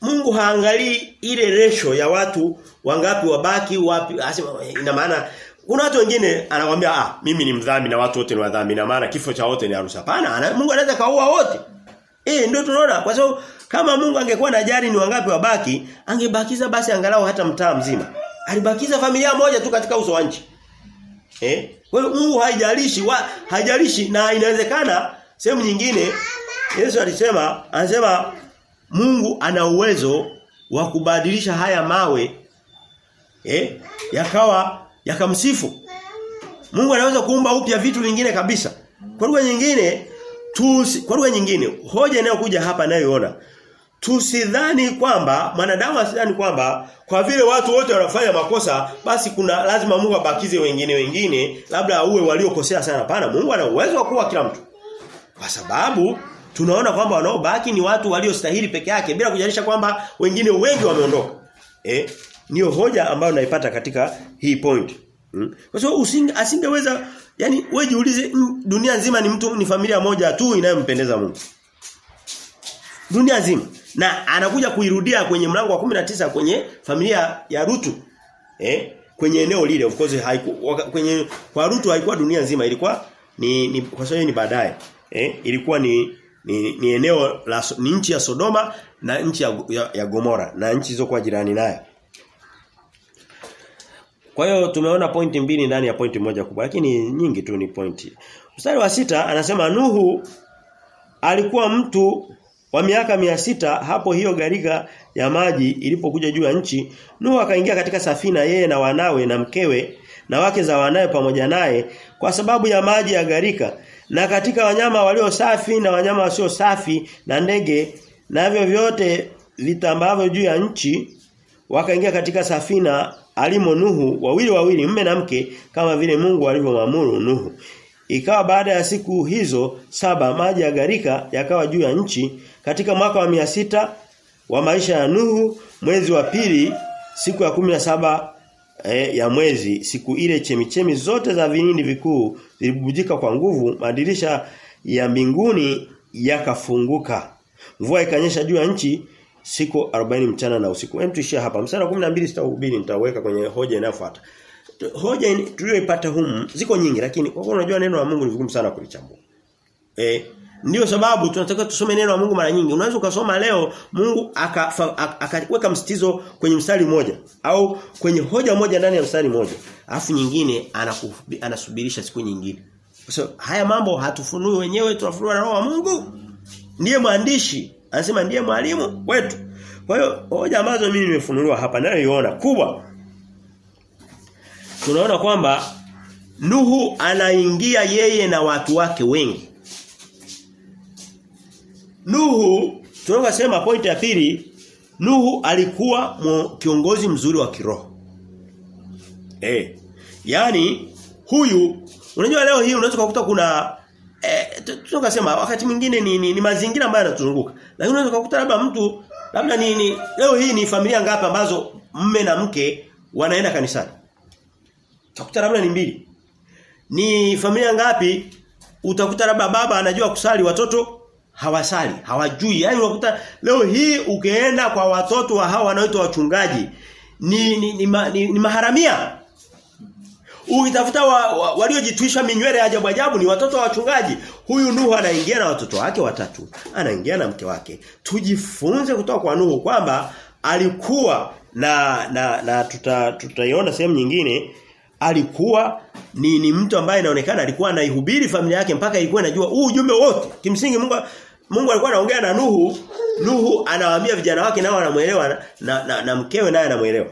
Mungu haangalii ile resho ya watu wangapi wabaki wapi asema ina maana kuna watu wengine anakuambia ah mimi ni mdhambi na watu wote ni wadhambi na maana kifo cha wote ni harusi. Hapana Mungu anaweza kaua wote eh ndio tunaona kwa sababu kama Mungu angekuwa na jari ni wangapi wabaki angebakiza basi angalau hata mtaa mzima alibakiza familia moja tu katika uso wa nchi eh kwa hiyo Mungu haijalishi haijalishi na inawezekana sehemu nyingine Yesu alisema anasema Mungu ana uwezo wa kubadilisha haya mawe eh yakawa yakamsifu. Mungu anaweza kuumba upya vitu vingine kabisa. Kwa lugha nyingine tusi, kwa lugha nyingine hoja inayokuja hapa nayoona tusidhani kwamba mwanadamu asidhani kwamba kwa vile watu wote wanafanya makosa basi kuna lazima Mungu abakize wengine wengine labda uwe waliokosea sana pana Mungu ana uwezo wa kuwa kila mtu kwa sababu tunaona kwamba wanaobaki ni watu waliostahili peke yake bila kujalisha kwamba wengine wengi wameondoka. Eh? Niyo hoja ambayo naipata katika hii point. Hmm? Kwa sababu usinge asingeweza yani wewe jiulize dunia nzima ni mtu ni familia moja tu inayompendeza Mungu. Dunia nzima. Na anakuja kuirudia kwenye mlango wa 19 kwenye familia ya Rutu. Eh? Kwenye eneo lile of course haiku kwenye kwa Rutu haikuwa dunia nzima ilikuwa ni, ni kwa sababu ni baadaye. Eh? Ilikuwa ni ni, ni eneo la ni nchi ya Sodoma na nchi ya, ya, ya Gomora na nchi zilizokuwa jirani naye. Kwa hiyo tumeona pointi mbili ndani ya pointi moja kubwa lakini nyingi tu ni pointi. Mstari wa sita anasema Nuhu alikuwa mtu wa miaka mia sita hapo hiyo gariga ya maji ilipokuja juu ya nchi Nuhu akaingia katika safina yeye na wanawe na mkewe na wake za wanawe pamoja naye kwa sababu ya maji ya gharika na katika wanyama walio safi na wanyama wasio safi na ndege navyo vyote vitambavyo juu ya nchi wakaingia katika safina alimo Nuhu wawili wawili mme na mke kama vile Mungu alivyomwamuru Nuhu. Ikawa baada ya siku hizo saba maji ya garika yakawa juu ya nchi. Katika mwaka wa mia sita wa maisha ya Nuhu mwezi wa pili siku ya kumi na saba eh, ya mwezi siku ile chemichemi zote za vinindi vikuu zilibujika kwa nguvu madirisha ya mbinguni yakafunguka. Mvua ikanyesha juu ya nchi siku 40 mchana na usiku hem tuishia hapa mstari wa 12 sitahubiri nitaweka kwenye hoja inayofuata hoja tuliyoipata humu ziko nyingi lakini kwa unajua neno la Mungu ni vigumu sana kulichambua eh ndio sababu tunatakiwa tusome neno la Mungu mara nyingi. Unaweza ukasoma leo Mungu akaweka aka msitizo kwenye mstari mmoja au kwenye hoja moja ndani ya mstari mmoja. Alafu nyingine anasubirisha siku nyingine. So, haya mambo hatufunui wenyewe tunafunua na roho wa Mungu. ndiye mwandishi, anasema ndiye mwalimu wetu. Kwa hiyo hoja ambazo mimi nimefunuliwa hapa nayo iona kubwa. Tunaona kwamba Nuhu anaingia yeye na watu wake wengi. Nuhu tunaweza sema point ya pili Nuhu alikuwa kiongozi mzuri wa kiroho. Eh. Yaani huyu unajua leo hii unaweza kukuta kuna tunasema wakati mwingine ni, ni, ni mazingira ambayo yanatuzunguka. Lakini unaweza kukuta labda mtu labda ni, ni leo hii ni familia ngapi ambazo mme na mke wanaenda kanisani. Utakuta labda ni mbili. Ni familia ngapi utakuta labda baba anajua kusali watoto hawasali, hawajui. Yaani unakuta leo hii ukienda kwa watoto wa hao wanaoitwa wachungaji ni ni, ni, ma, ni, ni maharamia. Ukitafuta wa, wa, waliojitwisha minywele ajabu ajabu ni watoto wa wachungaji. Huyu Nuhu anaingia na watoto wake watatu, anaingia na mke wake. Tujifunze kutoka kwa Nuhu kwamba alikuwa na na na tuta tutaiona sehemu nyingine alikuwa ni, ni mtu ambaye inaonekana alikuwa anaihubiri familia yake mpaka ilikuwa inajua huu ujumbe wote. Kimsingi Mungu Mungu alikuwa anaongea na Nuhu, Nuhu anawaambia vijana wake nao wanamuelewa na, na, na, na mkewe naye anamuelewa.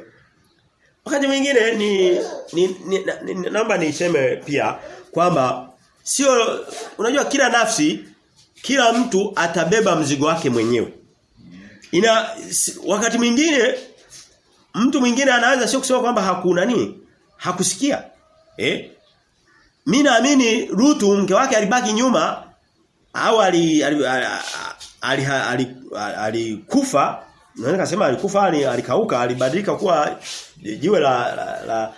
Wakati mwingine ni, ni, ni, ni, ni naomba niseme pia kwamba sio unajua kila nafsi kila mtu atabeba mzigo wake mwenyewe. Ina wakati mwingine mtu mwingine anaanza sio kusema kwamba hakuna nini hakusikia. Eh? Mimi naamini Rutu mke wake alibaki nyuma au alikufa ali ali, ali, ali, ali, ali, ali, naweza kusema alikufa alikauka alibadilika kuwa jiwe la, la, la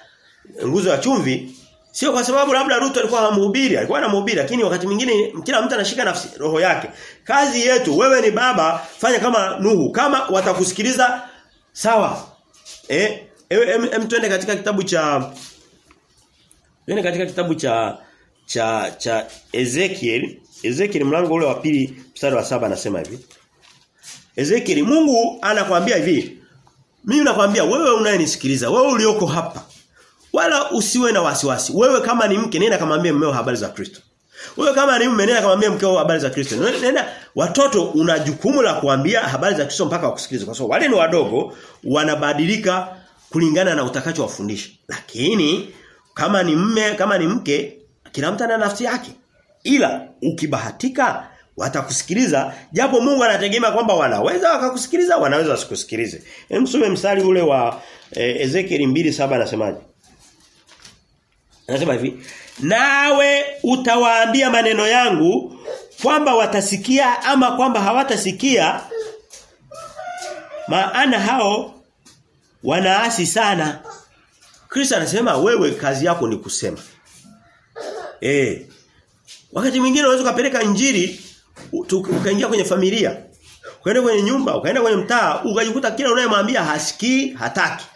nguzo ya chumvi. Sio kwa sababu labda Ruto alikuwa hamhubiri alikuwa anamhubiri lakini wakati mwingine kila mtu anashika nafsi roho yake. Kazi yetu wewe ni baba fanya kama Nuhu kama watakusikiliza sawa. Eh em, em twende katika kitabu cha Twende katika kitabu cha cha cha Ezekiel. Ezekiel mlango ule wa pili mstari wa saba anasema hivi Ezekiel Mungu anakuambia hivi. Mimi nakwambia wewe unayenisikiliza wewe ulioko hapa wala usiwe na wasiwasi. Wewe kama ni mke nenda kamwambie mmeo habari za Kristo. Wewe kama ni mume nenda kamwambie mkeo habari za Kristo. Nenda watoto una jukumu la kuambia habari za Kristo mpaka wakusikilize kwa sababu wale ni wadogo wanabadilika kulingana na utakacho wafundishi lakini kama ni mme kama ni mke kila mtu ana nafsi yake. Ila ukibahatika watakusikiliza japo Mungu anategemea kwamba wanaweza wakakusikiliza wanaweza wasikusikilize hem msome mstari ule wa e, Ezekiel 2:7 anasemaje Anasema hivi nawe utawaambia maneno yangu kwamba watasikia ama kwamba hawatasikia maana hao wanaasi sana Kristo anasema wewe kazi yako ni kusema. Eh. Wakati mwingine unaweza kupeleka injili ukaingia kwenye familia. Ukaenda kwenye nyumba, ukaenda kwenye mtaa, ukajikuta kila unayemwambia hasikii, hataki.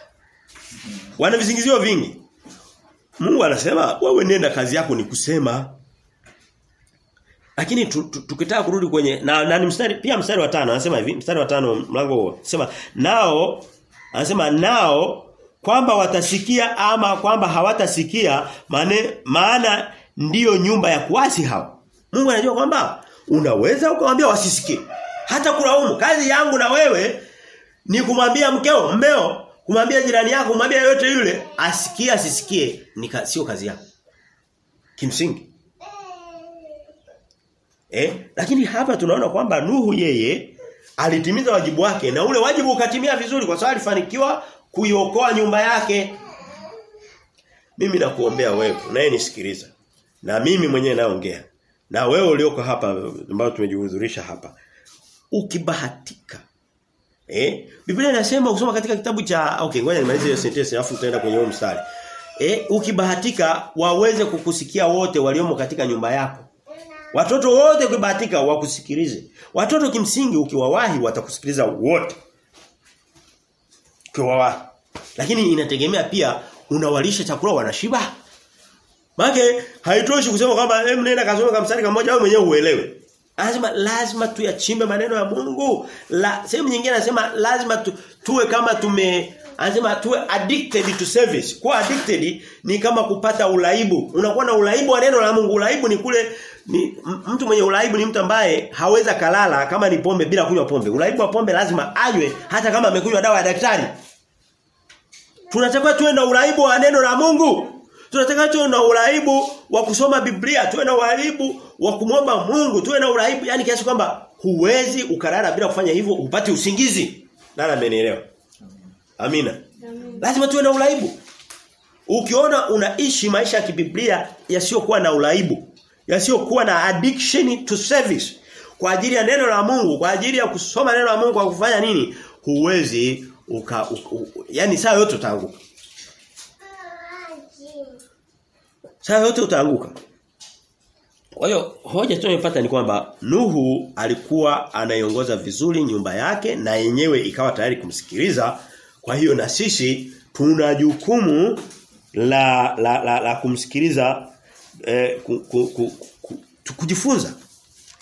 Wana visingizio vingi. Mungu anasema wewe nenda kazi yako ni kusema. Lakini tukitaka kurudi kwenye na, na ni mstari pia mstari wa tano anasema hivi mstari wa tano mlango huo. Anasema nao anasema nao kwamba watasikia ama kwamba hawatasikia maana ndiyo nyumba ya kuasi hao. Mungu anajua kwamba unaweza ukamwambia wasisikie. Hata kulaumu kazi yangu na wewe ni kumwambia mkeo, mmeo, kumwambia jirani yako, kumwambia yote yule asikie asisikie ni ka, sio kazi yako. Kimsingi. Eh, lakini hapa tunaona kwamba Nuhu yeye alitimiza wajibu wake na ule wajibu ukatimia vizuri kwa sababu alifanikiwa kuiokoa nyumba yake. Mimi nakuombea wewe naye nisikiliza. Na mimi mwenyewe naongea. Na wewe ulioko hapa ambao tumejihudhurisha hapa. Ukibahatika Eh? Biblia inasema ukisoma katika kitabu cha okay ngoja nimalize hiyo sentence alafu tutaenda kwenye huo mstari. Eh, ukibahatika waweze kukusikia wote waliomo katika nyumba yako. Watoto wote ukibahatika wakusikilize. Watoto kimsingi ukiwawahi watakusikiliza wote. Ukiwawahi. Lakini inategemea pia unawalisha chakula wanashiba. Maana haitoshi kusema kwamba hem nenda kasome kama mstari mmoja wewe mwenyewe uelewe. Anasema lazima tuyachimbe maneno ya Mungu. La, sehemu nyingine anasema lazima tu, tuwe kama tume anasema tuwe addicted to service. Kuwa addicted ni kama kupata ulaibu. Unakuwa na ulaibu wa neno la Mungu. Ulaibu ni kule ni mtu mwenye ulaibu ni mtu ambaye haweza kalala kama ni pombe bila kunywa pombe. Ulaibu wa pombe lazima anywe hata kama amekunywa dawa ya daktari. Tunatakiwa tuwe na ulaibu wa neno la Mungu. Tunataka tuwe na uraibu wa kusoma Biblia, tuwe na uraibu wa kumwomba Mungu, tuwe na uraibu yani kiasi kwamba huwezi ukalala bila kufanya hivyo upate usingizi. Nani amenielewa? Amina. Amina. Lazima tuwe na uraibu. Ukiona unaishi maisha ya kibiblia yasiyokuwa na uraibu, yasiyokuwa na addiction to service kwa ajili ya neno la Mungu, kwa ajili ya kusoma neno la Mungu kwa kufanya nini? Huwezi uka, uka, uka yani saa yote utaanguka. Saa yote utaanguka. Kwa hiyo hoja tunayopata ni kwamba Nuhu alikuwa anaiongoza vizuri nyumba yake na yenyewe ikawa tayari kumsikiliza. Kwa hiyo na sisi tuna jukumu la la, la, la kumsikiliza eh, ku, ku, ku, ku, kujifunza.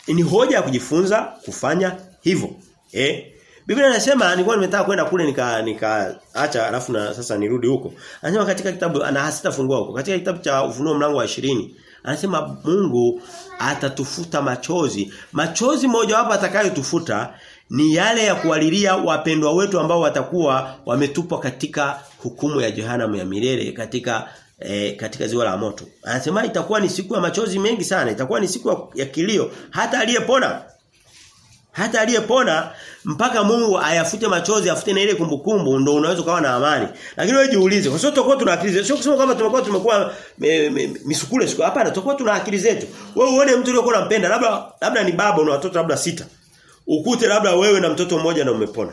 Ni hoja ya kujifunza kufanya hivyo. Eh? Biblia inasema nilikuwa nimetaka kwenda kule nika nikaacha alafu na sasa nirudi huko. Anasema katika kitabu ana hasitafungua huko. Katika kitabu cha Ufunuo mlango wa 20 anasema Mungu atatufuta machozi. Machozi moja wapo atakayotufuta ni yale ya kuwalilia wapendwa wetu ambao watakuwa wametupwa katika hukumu ya jehanamu ya milele katika e, katika ziwa la moto. Anasema itakuwa ni siku ya machozi mengi sana, itakuwa ni siku ya kilio hata aliyepona hata aliyepona mpaka Mungu ayafute machozi afute na ile kumbukumbu ndio unaweza kuwa na amani. Lakini wewe jiulize, kwa sababu tutakuwa tuna akili zetu. Sio kusema kama tumekuwa tumekuwa me, me, misukule siku. Hapana, tutakuwa tuna akili zetu. Wewe uone mtu uliokuwa unampenda, labda labda ni baba una watoto labda sita. Ukute labda wewe na mtoto mmoja na umepona.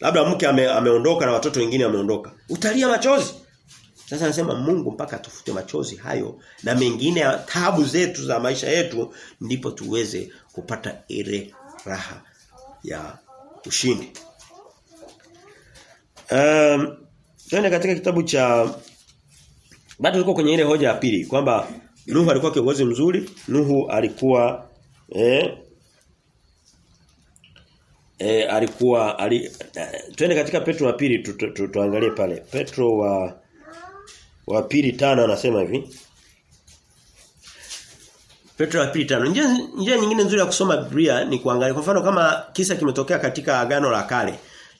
Labda mke ame, ameondoka na watoto wengine wameondoka. Utalia machozi. Sasa anasema Mungu mpaka tufute machozi hayo na mengine taabu zetu za maisha yetu ndipo tuweze kupata ile raha ya ushindi. Um, tuende katika kitabu cha bado tuko kwenye ile hoja ya pili kwamba Nuhu alikuwa kiongozi mzuri, Nuhu alikuwa eh E, alikuwa ali, eh, twende katika Petro wa pili tu, tu, tu, tuangalie pale. Petro wa wa pili tano anasema hivi. Petro wa pili tano. Njia, njia nyingine nzuri ya kusoma Biblia ni kuangalia kwa mfano kama kisa kimetokea katika agano la kale.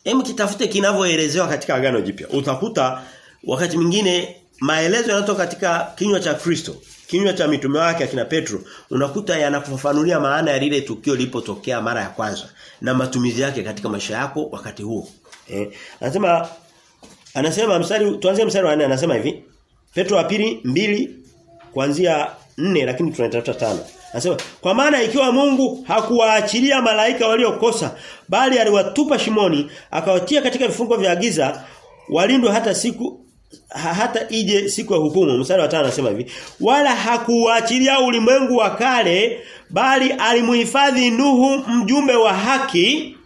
Hem kitafute kinavyoelezewa katika agano jipya. Utakuta wakati mwingine maelezo yanatoka katika kinywa cha Kristo, kinywa cha mitume wake akina Petro, unakuta yanakufafanulia maana ya lile tukio lilipotokea mara ya kwanza na matumizi yake katika maisha yako wakati huo. Eh, anasema anasema mstari tuanze mstari wa 4 anasema hivi. Petro wa pili mbili kuanzia nne lakini tunatafuta tano. Anasema kwa maana ikiwa Mungu hakuwaachilia malaika waliokosa bali aliwatupa shimoni akawatia katika vifungo vya giza walindwe hata siku ha, hata ije siku ya hukumu mstari wa 5 anasema hivi wala hakuwaachilia ulimwengu wa kale bali alimuhifadhi Nuhu mjumbe wa haki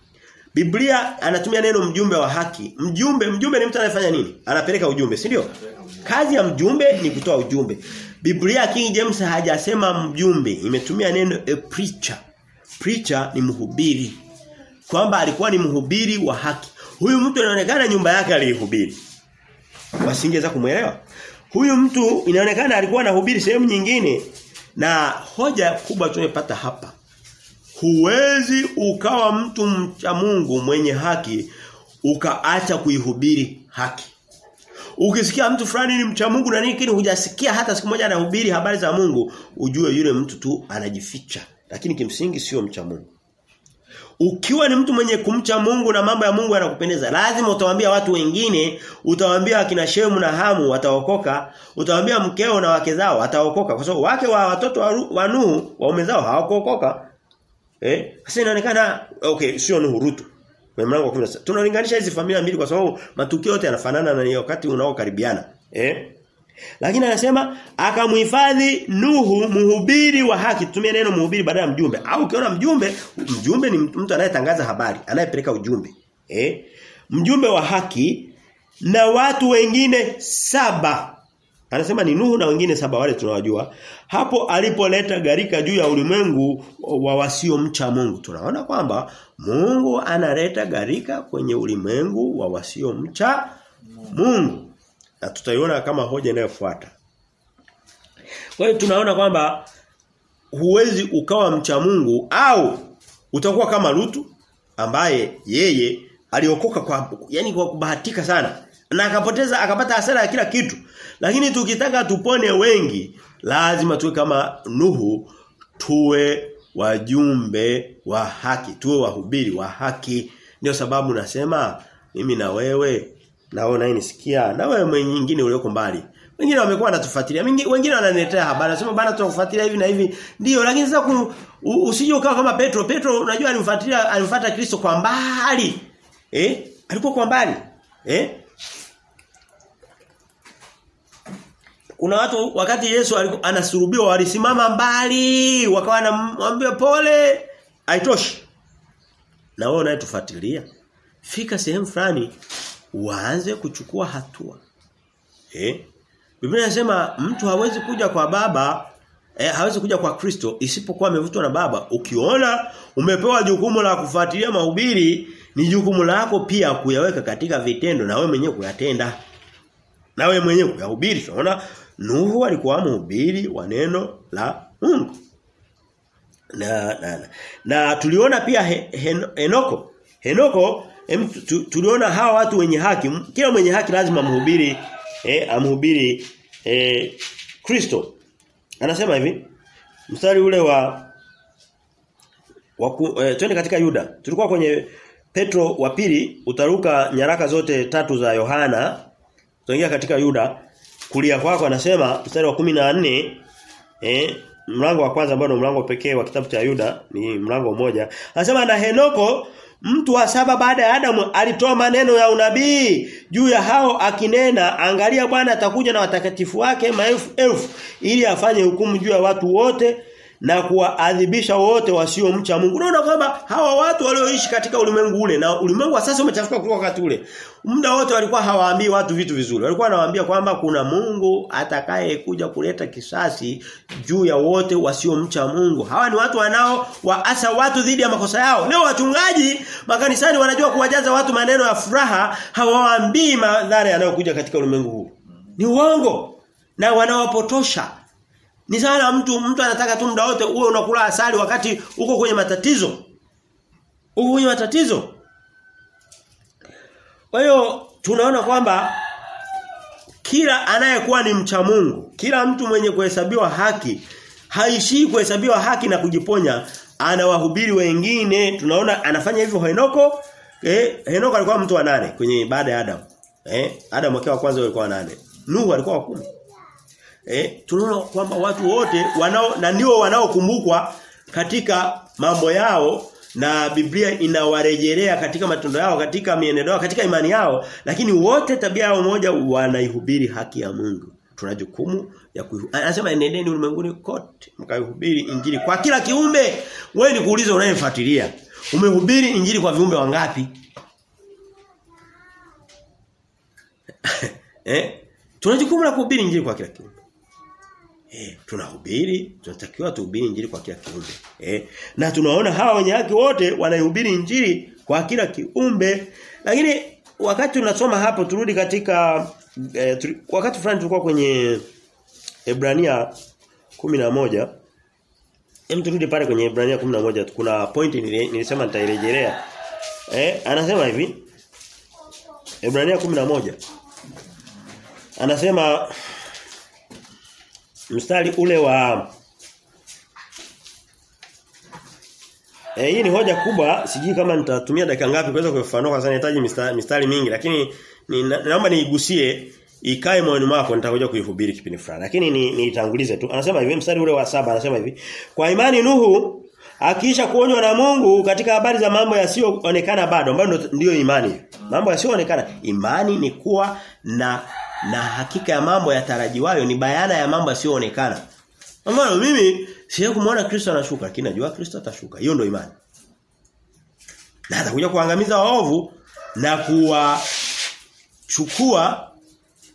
Biblia anatumia neno mjumbe wa haki. Mjumbe, mjumbe ni mtu anayefanya nini? Anapeleka ujumbe, si ndio? Kazi ya mjumbe ni kutoa ujumbe. Biblia King James hajasema mjumbe, imetumia neno a preacher. Preacher ni mhubiri. Kwamba alikuwa ni mhubiri wa haki. Huyu mtu inaonekana nyumba yake alihubiri. Wasingeweza kumuelewa. Huyu mtu inaonekana alikuwa anahubiri sehemu nyingine na hoja kubwa tunayopata hapa Huwezi ukawa mtu mcha Mungu mwenye haki ukaacha kuihubiri haki. Ukisikia mtu fulani ni mcha Mungu na nini hujasikia hata siku moja anahubiri habari za Mungu, ujue yule mtu tu anajificha. Lakini kimsingi sio mcha Mungu. Ukiwa ni mtu mwenye kumcha Mungu na mambo ya Mungu yanakupendeza, lazima utawaambia watu wengine, utawaambia akina Shemu na Hamu wataokoka, utawaambia mkeo na wake zao wataokoka kwa sababu wake wa watoto wa Nuhu waume zao hawakuokoka. Eh? Sasa inaonekana okay sio Nuhu Rutu. Mlango wa 17. Tunalinganisha hizi familia mbili kwa sababu matukio yote yanafanana na wakati unaokaribiana. Eh? Lakini anasema akamhifadhi Nuhu mhubiri wa haki. Tumia neno mhubiri badala ya mjumbe. Au ukiona mjumbe, mjumbe ni mtu anayetangaza habari, anayepeleka ujumbe. Eh? Mjumbe wa haki na watu wengine saba. Anasema ni Nuhu na wengine saba wale tunawajua. Hapo alipoleta garika juu ya ulimwengu wa wasiomcha Mungu. Tunaona kwamba Mungu analeta garika kwenye ulimwengu wa wasiomcha Mungu. Na tutaiona kama hoja inayofuata. Kwa hiyo tunaona kwamba huwezi ukawa mcha Mungu au utakuwa kama Lutu ambaye yeye aliokoka kwa yani kwa kubahatika sana na akapoteza akapata hasara ya kila kitu. Lakini tukitaka tupone wengi lazima tuwe kama Nuhu tuwe wajumbe wa haki tuwe wahubiri wa haki. Ndio sababu nasema mimi na wewe naona nisikia na wewe mwingine ulioko mbali. Wengine wamekuwa wanatufuatilia wengine wananiletea habari nasema bana tunakufuatilia hivi na hivi. Ndio lakini sasa usije ukawa kama Petro. Petro unajua alimfuatilia alimfuata Kristo kwa mbali. Eh? Alikuwa kwa mbali. Eh Kuna watu wakati Yesu anasurubiwa walisimama mbali wakawa wanamwambia pole haitoshi. Na wewe unayetufuatilia fika sehemu fulani waanze kuchukua hatua. Eh? Biblia inasema mtu hawezi kuja kwa baba eh, hawezi kuja kwa Kristo isipokuwa amevutwa na baba. Ukiona umepewa jukumu la kufuatilia mahubiri ni jukumu lako pia kuyaweka katika vitendo na wewe mwenyewe kuyatenda. Na wewe mwenyewe kuyahubiri. Unaona Nuhu alikuwa mhubiri wa neno la Mungu. Na, na, na, na tuliona pia he, hen, Henoko. Henoko em, tu, tuliona hawa watu wenye haki, kila mwenye haki lazima mhubiri eh, amhubiri eh, Kristo. Anasema hivi mstari ule wa wa eh, twende katika Yuda. Tulikuwa kwenye Petro wa pili utaruka nyaraka zote tatu za Yohana. Tutaingia katika Yuda kulia kwako anasema mstari wa 14 eh mlango wa kwanza ambao ni mlango pekee wa kitabu cha Yuda ni mlango mmoja. Anasema na Henoko mtu wa saba baada ya Adamu alitoa maneno ya unabii juu ya hao akinena angalia Bwana atakuja na watakatifu wake maelfu elfu ili afanye hukumu juu ya watu wote na kuwaadhibisha wote wasiomcha Mungu. Unaona kwamba hawa watu walioishi katika ulimwengu ule na ulimwengu wa sasa umechafuka kutoka wakati ule. Muda wote walikuwa hawaambii watu vitu vizuri. Walikuwa wanawaambia kwamba kuna Mungu atakaye kuja kuleta kisasi juu ya wote wasiomcha Mungu. Hawa ni watu wanao waasa watu dhidi ya makosa yao. Leo wachungaji makanisani wanajua kuwajaza watu maneno ya furaha, hawawaambii madhara yanayokuja katika ulimwengu huu. Ni uongo na wanawapotosha. Ni sana mtu mtu anataka tu muda wote uwe unakula asali wakati uko kwenye matatizo. Uko kwenye matatizo. Kwa hiyo tunaona kwamba kila anayekuwa ni mcha Mungu, kila mtu mwenye kuhesabiwa haki, haishii kuhesabiwa haki na kujiponya, anawahubiri wengine. Tunaona anafanya hivyo Henoko. Eh, Henoko alikuwa mtu wa nane kwenye baada ya Adam. Eh, Adam wake wa kwanza alikuwa wa nane. Nuhu alikuwa wa kumi. Eh, tunaona kwamba watu wote wanao na ndio wanaokumbukwa katika mambo yao na Biblia inawarejelea katika matendo yao, katika mienendo yao, katika imani yao, lakini wote tabia yao moja wanaihubiri haki ya Mungu. Tuna jukumu ya kuihubiri. Anasema enendeni ulimwenguni kote mkaihubiri injili kwa kila kiumbe. Wewe ni kuuliza unayemfuatilia Umehubiri injili kwa viumbe wangapi? eh? Tuna jukumu la kuhubiri injili kwa kila kiumbe. Eh, tunahubiri, tunatakiwa tuhubiri injili kwa kila kiumbe. Eh, na tunaona hawa wenye haki wote wanaihubiri injili kwa kila kiumbe. Lakini wakati tunasoma hapo turudi katika eh, tu, wakati fulani tulikuwa kwenye Ebrania 11 Hem turudi pale kwenye Ebrania 11 kuna point nilisema nitairejelea. Eh, anasema hivi Ebrania 11 Anasema mstari ule wa E, hii ni hoja kubwa, sijui kama nitatumia dakika ngapi kuweza kufafanua kwa sababu nahitaji mistari, mistari mingi lakini ni, na, naomba niigusie ikae moyoni mwako nitakuja kuihubiri kipindi fulani. Lakini ni nitangulize tu. Anasema hivi mstari ule wa saba anasema hivi. Kwa imani Nuhu akiisha kuonywa na Mungu katika habari za mambo yasiyoonekana bado ambayo ndio imani. Mambo yasiyoonekana. Imani ni kuwa na na hakika ya mambo yatarajiwayo ni bayana ya mambo yasiyoonekana. Mfano mimi siye kumuona Kristo anashuka lakini najua Kristo atashuka. Hiyo ndio imani. Na atakuja kuangamiza waovu na kuwachukua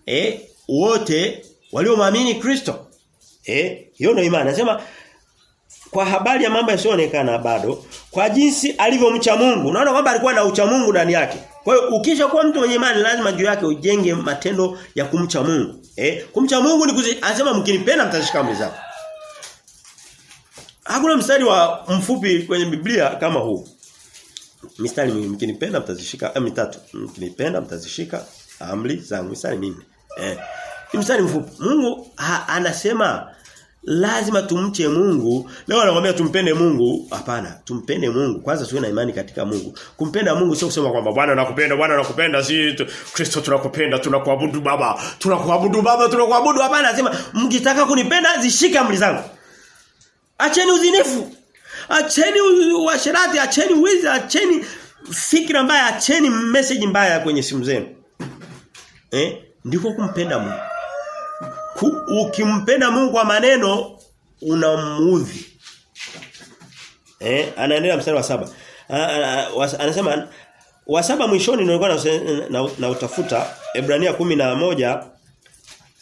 eh wote waliomwamini Kristo. Eh hiyo ndio imani. Anasema kwa habari ya mambo yasiyoonekana bado kwa jinsi alivyomcha Mungu. Unaona kwamba alikuwa na ucha Mungu ndani yake. Kwa hiyo ukisha kuwa mtu mwenye imani lazima juu yake ujenge matendo ya kumcha Mungu. Eh, kumcha Mungu ni kuzi, anasema mkinipenda mtashika amri zangu. Hakuna mstari wa mfupi kwenye Biblia kama huu. Mistari mkinipenda mtazishika amri tatu. Mkinipenda mtazishika amri zangu mistari minne. Eh. Mstari mfupi. Mungu ha, anasema lazima tumche Mungu. Leo anakuambia tumpende Mungu. Hapana, tumpende Mungu. Kwanza tuwe na imani katika Mungu. Kumpenda Mungu sio kusema kwamba Bwana nakupenda, Bwana nakupenda, si Kristo tunakupenda, tunakuabudu Baba, tunakuabudu Baba, tunakuabudu. Hapana, anasema mkitaka kunipenda zishika amri zangu. Acheni uzinifu. Acheni uasherati, acheni wizi, acheni fikra mbaya, acheni message mbaya kwenye simu zenu. Eh? Ndiko kumpenda Mungu. Ukimpenda Mungu wa maneno unamuudhi. Eh, anaendelea mstari wa saba. Anasema wa saba mwishoni nilikuwa na, na, na utafuta Ebrania kumi na moja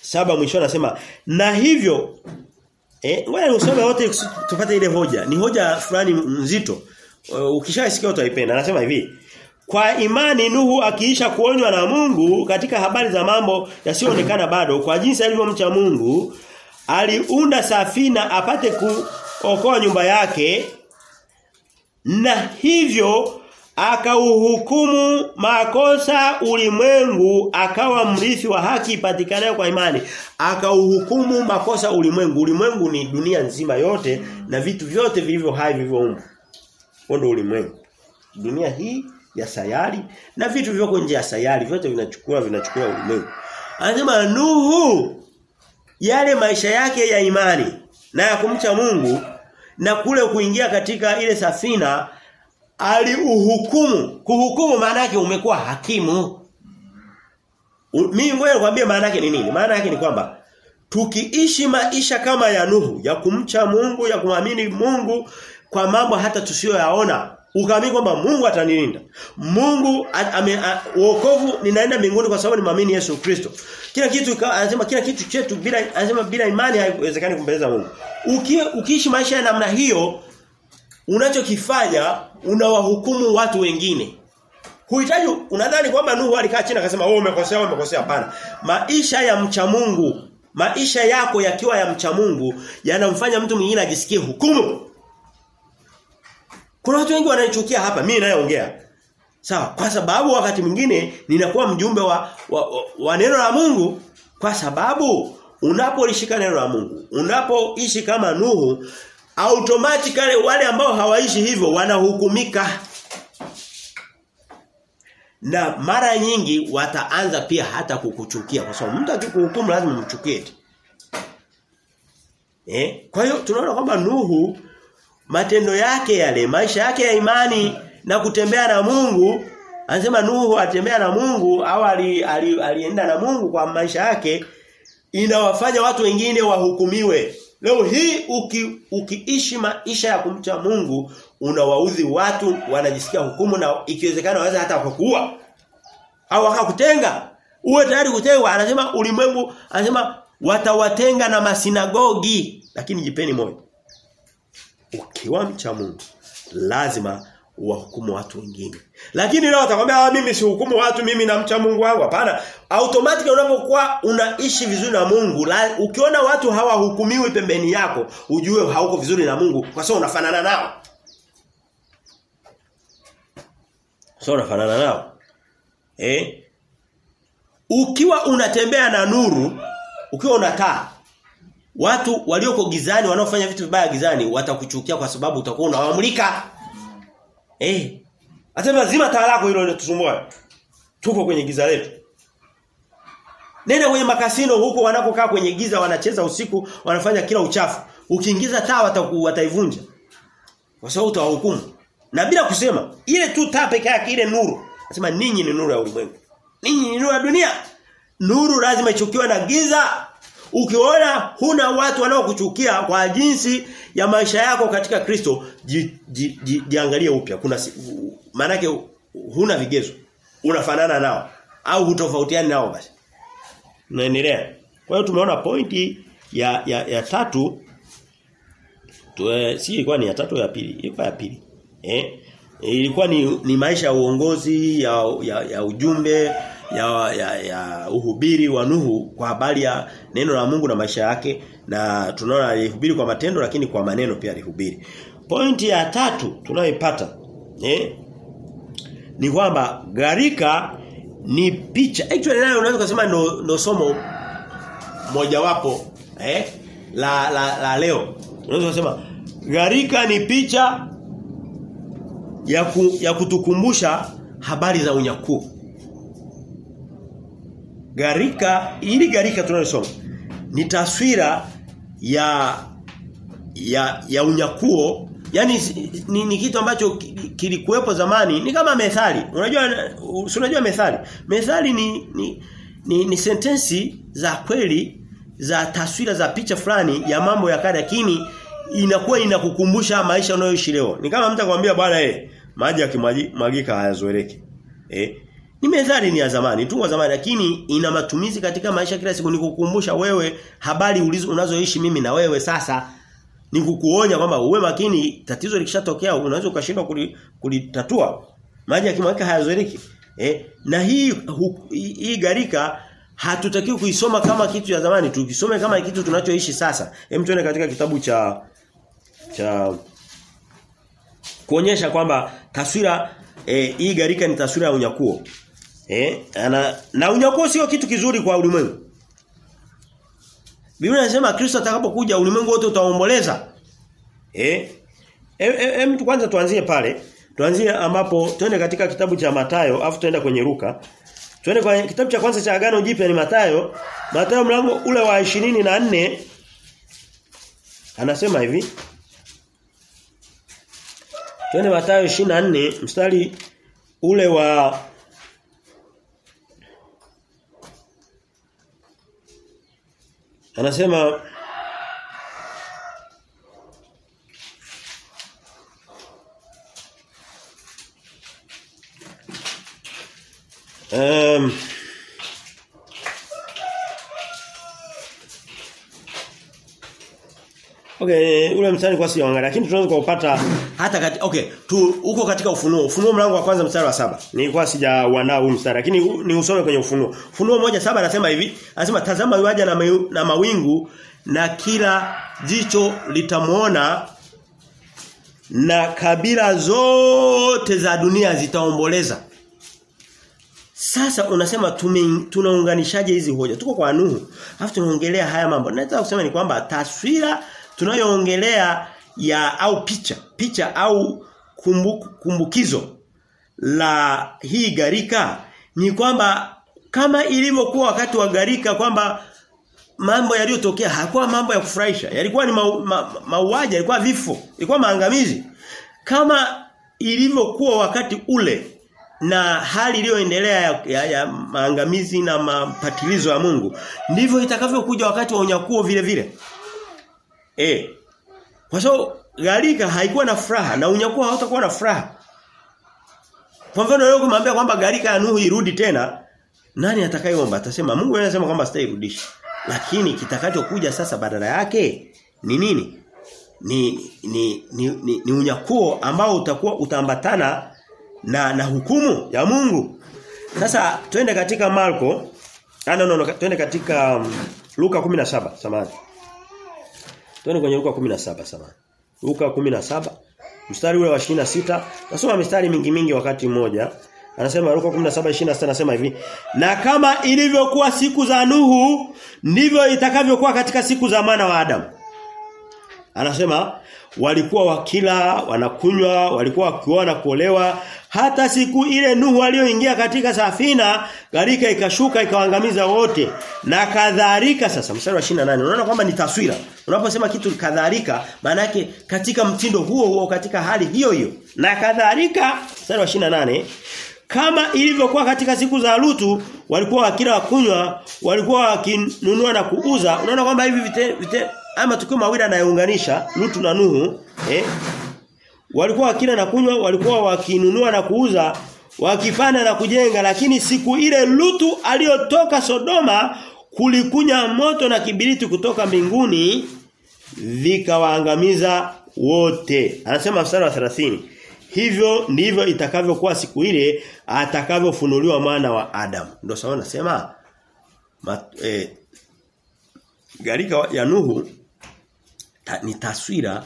saba mwishoni anasema na hivyo eh ngoja usome wote tupate ile hoja. Ni hoja fulani nzito. ukishaisikia ukishasikia utaipenda. Anasema hivi kwa imani Nuhu akiisha kuonywa na Mungu katika habari za mambo yasiyoonekana bado kwa jinsi alivyomcha Mungu aliunda safina apate kuokoa nyumba yake na hivyo akauhukumu makosa ulimwengu akawa mrithi wa haki ipatikanayo kwa imani. Akauhukumu makosa ulimwengu. Ulimwengu ni dunia nzima yote na vitu vyote vilivyo hai vilivyoumbwa ndio ulimwengu. Dunia hii ya sayari na vitu vyoko nje ya sayari vyote vinachukua vinachukua ulimwengu. Anasema Nuhu yale maisha yake ya imani na ya kumcha Mungu na kule kuingia katika ile safina aliuhukumu. Kuhukumu maana yake umekuwa hakimu. Mimi ngoja nikwambie maana yake ni nini? Maana yake ni kwamba tukiishi maisha kama ya Nuhu ya kumcha Mungu, ya kumwamini Mungu kwa mambo hata tusiyoyaona ukaamini kwamba Mungu atanilinda. Mungu wokovu ninaenda mbinguni kwa sababu nimwamini Yesu Kristo. Kila kitu anasema kila kitu chetu bila anasema bila imani haiwezekani kumpendeza Mungu. Uki, ukiishi maisha ya namna hiyo unachokifanya unawahukumu watu wengine. Huhitaji unadhani kwamba Nuhu alikaa chini akasema wewe oh, umekosea wewe umekosea hapana. Maisha ya mcha Mungu, maisha yako yakiwa ya mcha Mungu yanamfanya mtu mwingine ajisikie hukumu. Kuna watu wengi wananichukia hapa mimi nayeongea. Sawa, kwa sababu wakati mwingine ninakuwa mjumbe wa, wa, wa, wa neno la Mungu kwa sababu unapolishika neno la Mungu, unapoishi kama Nuhu, automatically wale ambao hawaishi hivyo wanahukumika. Na mara nyingi wataanza pia hata kukuchukia kwa sababu mtu akikuhukumu lazima umchukie. Eh? Kwa hiyo tunaona kwamba Nuhu matendo yake yale maisha yake ya imani na kutembea na Mungu. Anasema Nuhu atembea na Mungu au alienda ali, ali na Mungu kwa maisha yake inawafanya watu wengine wahukumiwe. Leo hii uki, ukiishi maisha ya kumcha Mungu unawaudhi watu wanajisikia hukumu na ikiwezekana waweza hata kukuua au wakakutenga. Uwe tayari kutengwa. Anasema ulimwengu anasema watawatenga na masinagogi. Lakini jipeni moyo ukiwa mcha Mungu lazima wahukumu watu wengine. Lakini leo atakwambia mimi si hukumu watu mimi na mcha Mungu wangu. Hapana. Automatically unapokuwa unaishi vizuri na Mungu, la, ukiona watu hawahukumiwi pembeni yako, ujue hauko vizuri na Mungu kwa sababu unafanana nao. Sio unafanana nao. Eh? Ukiwa unatembea na nuru, ukiwa unataa Watu walioko gizani wanaofanya vitu vibaya gizani watakuchukia kwa sababu utakuwa unawamulika. Eh. Hata lazima taa lako hilo linatusumbua. Tuko kwenye giza letu. Nenda kwenye makasino huko wanakokaa kwenye giza wanacheza usiku, wanafanya kila uchafu. Ukiingiza taa wataku, wataivunja. Kwa sababu utawahukumu. Na bila kusema, ile tu taa peke yake ile nuru. Nasema ninyi ni nuru ya ulimwengu. Ninyi ni nuru ya dunia. Nuru lazima ichukiwe na giza Ukiona huna watu wanaokuchukia kwa jinsi ya maisha yako katika Kristo, jiangalie ji, ji, ji upya. Kuna maana huna vigezo. Unafanana nao au hutofautiani nao basi. Naendelea. Kwa hiyo tumeona pointi ya ya, ya tatu tuwe, si ilikuwa ni ya tatu ya pili, ilikuwa ya pili. Eh? Ilikuwa ni, ni maisha ya uongozi ya, ya, ya ujumbe ya, ya, ya uhubiri wa Nuhu kwa habari ya neno la Mungu na maisha yake na tunaona alihubiri kwa matendo lakini kwa maneno pia alihubiri. Pointi ya tatu tunayoipata eh ni kwamba garika ni picha. Actually nayo unaweza kusema ndo, ndo somo mojawapo eh la, la la leo. Unaweza kusema garika ni picha ya ku, ya kutukumbusha habari za unyakuo. Garika ili garika tunalosoma ni taswira ya ya ya unyakuo. Yani ni, ni kitu ambacho kilikuwepo zamani. Ni kama methali. Unajua si unajua methali? Methali ni ni, ni, ni sentensi za kweli za taswira za picha fulani ya mambo ya kale lakini inakuwa inakukumbusha maisha unayoishi leo. Ni kama mtu akwambia bwana eh maji yakimwagika hayazoeleki. Eh ni methali ni ya zamani tu wa zamani lakini ina matumizi katika maisha kila siku. Nikukumbusha wewe habari ulizo unazoishi mimi na wewe sasa ni kukuonya kwamba uwe makini tatizo likishatokea unaweza ukashindwa kulitatua. Maji yakimwagika hayazoeleki. Eh na hii hu, hii garika hatutakiwi kuisoma kama kitu ya zamani tukisome kama kitu tunachoishi sasa. Hem tuone katika kitabu cha cha kuonyesha kwamba taswira eh, hii garika ni taswira ya unyakuo Eh, ana, na unyakuo sio kitu kizuri kwa ulimwengu. Biblia inasema Kristo atakapokuja ulimwengu wote utaomboleza. Eh? Hem e, e, kwanza tuanzie pale. Tuanzie ambapo twende katika kitabu cha Matayo afu tuenda kwenye Luka. Twende kwenye kitabu cha kwanza cha Agano Jipya ni Matayo. Matayo mlango ule wa 24 anasema hivi. Twende Matayo 24 mstari ule wa Anasema um, Okay, ule mstari kwa siangalia lakini tunaweza kupata hata kati, okay, tu uko katika ufunuo. Ufunuo mlango wa kwanza mstari wa saba Nilikuwa sijauandaa huu mstari lakini ni usome kwenye ufunuo. Ufunuo moja saba anasema hivi, anasema tazama yuaja na, mayu, na mawingu na kila jicho litamuona na kabila zote za dunia zitaomboleza. Sasa unasema tunaunganishaje hizi hoja? Tuko kwa Nuhu. Alafu tunaongelea haya mambo. Naweza kusema ni kwamba taswira tunayoongelea ya au picha, picha au kumbu, kumbukizo la hii garika ni kwamba kama ilivyokuwa wakati wa garika kwamba mambo yaliyotokea hakuwa mambo ya kufurahisha. Yalikuwa ni mauaji, ma, ma, yalikuwa vifo, ilikuwa maangamizi. Kama ilivyokuwa wakati ule na hali iliyoendelea ya, ya, ya maangamizi na mapatilizo ya Mungu ndivyo itakavyokuja wakati wa unyakuo vile vile. Eh. Kwa sababu gharika haikuwa na furaha na unyakuo hautakuwa na furaha. Kwa mfano leo kumwambia kwamba gharika ya Nuhu irudi tena, nani atakayeomba? Atasema Mungu anasema kwamba sitairudisha. Lakini kitakachokuja sasa badala yake ni nini? Ni ni ni, ni, ni unyakuo ambao utakuwa utaambatana na na hukumu ya Mungu. Sasa twende katika Marko. Ah no no, no twende katika um, Luka 17 samahani. Twende kwenye Luka 17 samahani. Luka 17 mstari ule wa 26. Nasoma mistari mingi mingi wakati mmoja. Anasema Luka 17:26 anasema hivi, "Na kama ilivyokuwa siku za Nuhu, ndivyo itakavyokuwa katika siku za mwana wa Adamu." Anasema walikuwa wakila, wanakunywa, walikuwa wakioa na kuolewa hata siku ile Nuhu aliyoingia katika safina, gharika ikashuka ikawaangamiza wote. Na kadhalika sasa mstari wa 28 unaona kwamba ni taswira. Unaposema kitu kadhalika maana katika mtindo huo huo katika hali hiyo hiyo. Na kadhalika mstari wa 28 kama ilivyokuwa katika siku za Lutu walikuwa wakila wakunywa, walikuwa wakinunua na kuuza. Unaona kwamba hivi vite, vite ama tukio mawili anayounganisha Lutu na Nuhu, eh? Walikuwa wakila na kunywa, walikuwa wakinunua na kuuza, wakifanya na kujenga, lakini siku ile Lutu aliyotoka Sodoma kulikunya moto na kibiriti kutoka mbinguni vikawaangamiza wote. Anasema mstari wa 30. hivyo ndivyo itakavyokuwa siku ile atakavyofunuliwa mwana wa Adamu. Ndio sawa nasema eh, garika ya Nuhu ta, ni taswira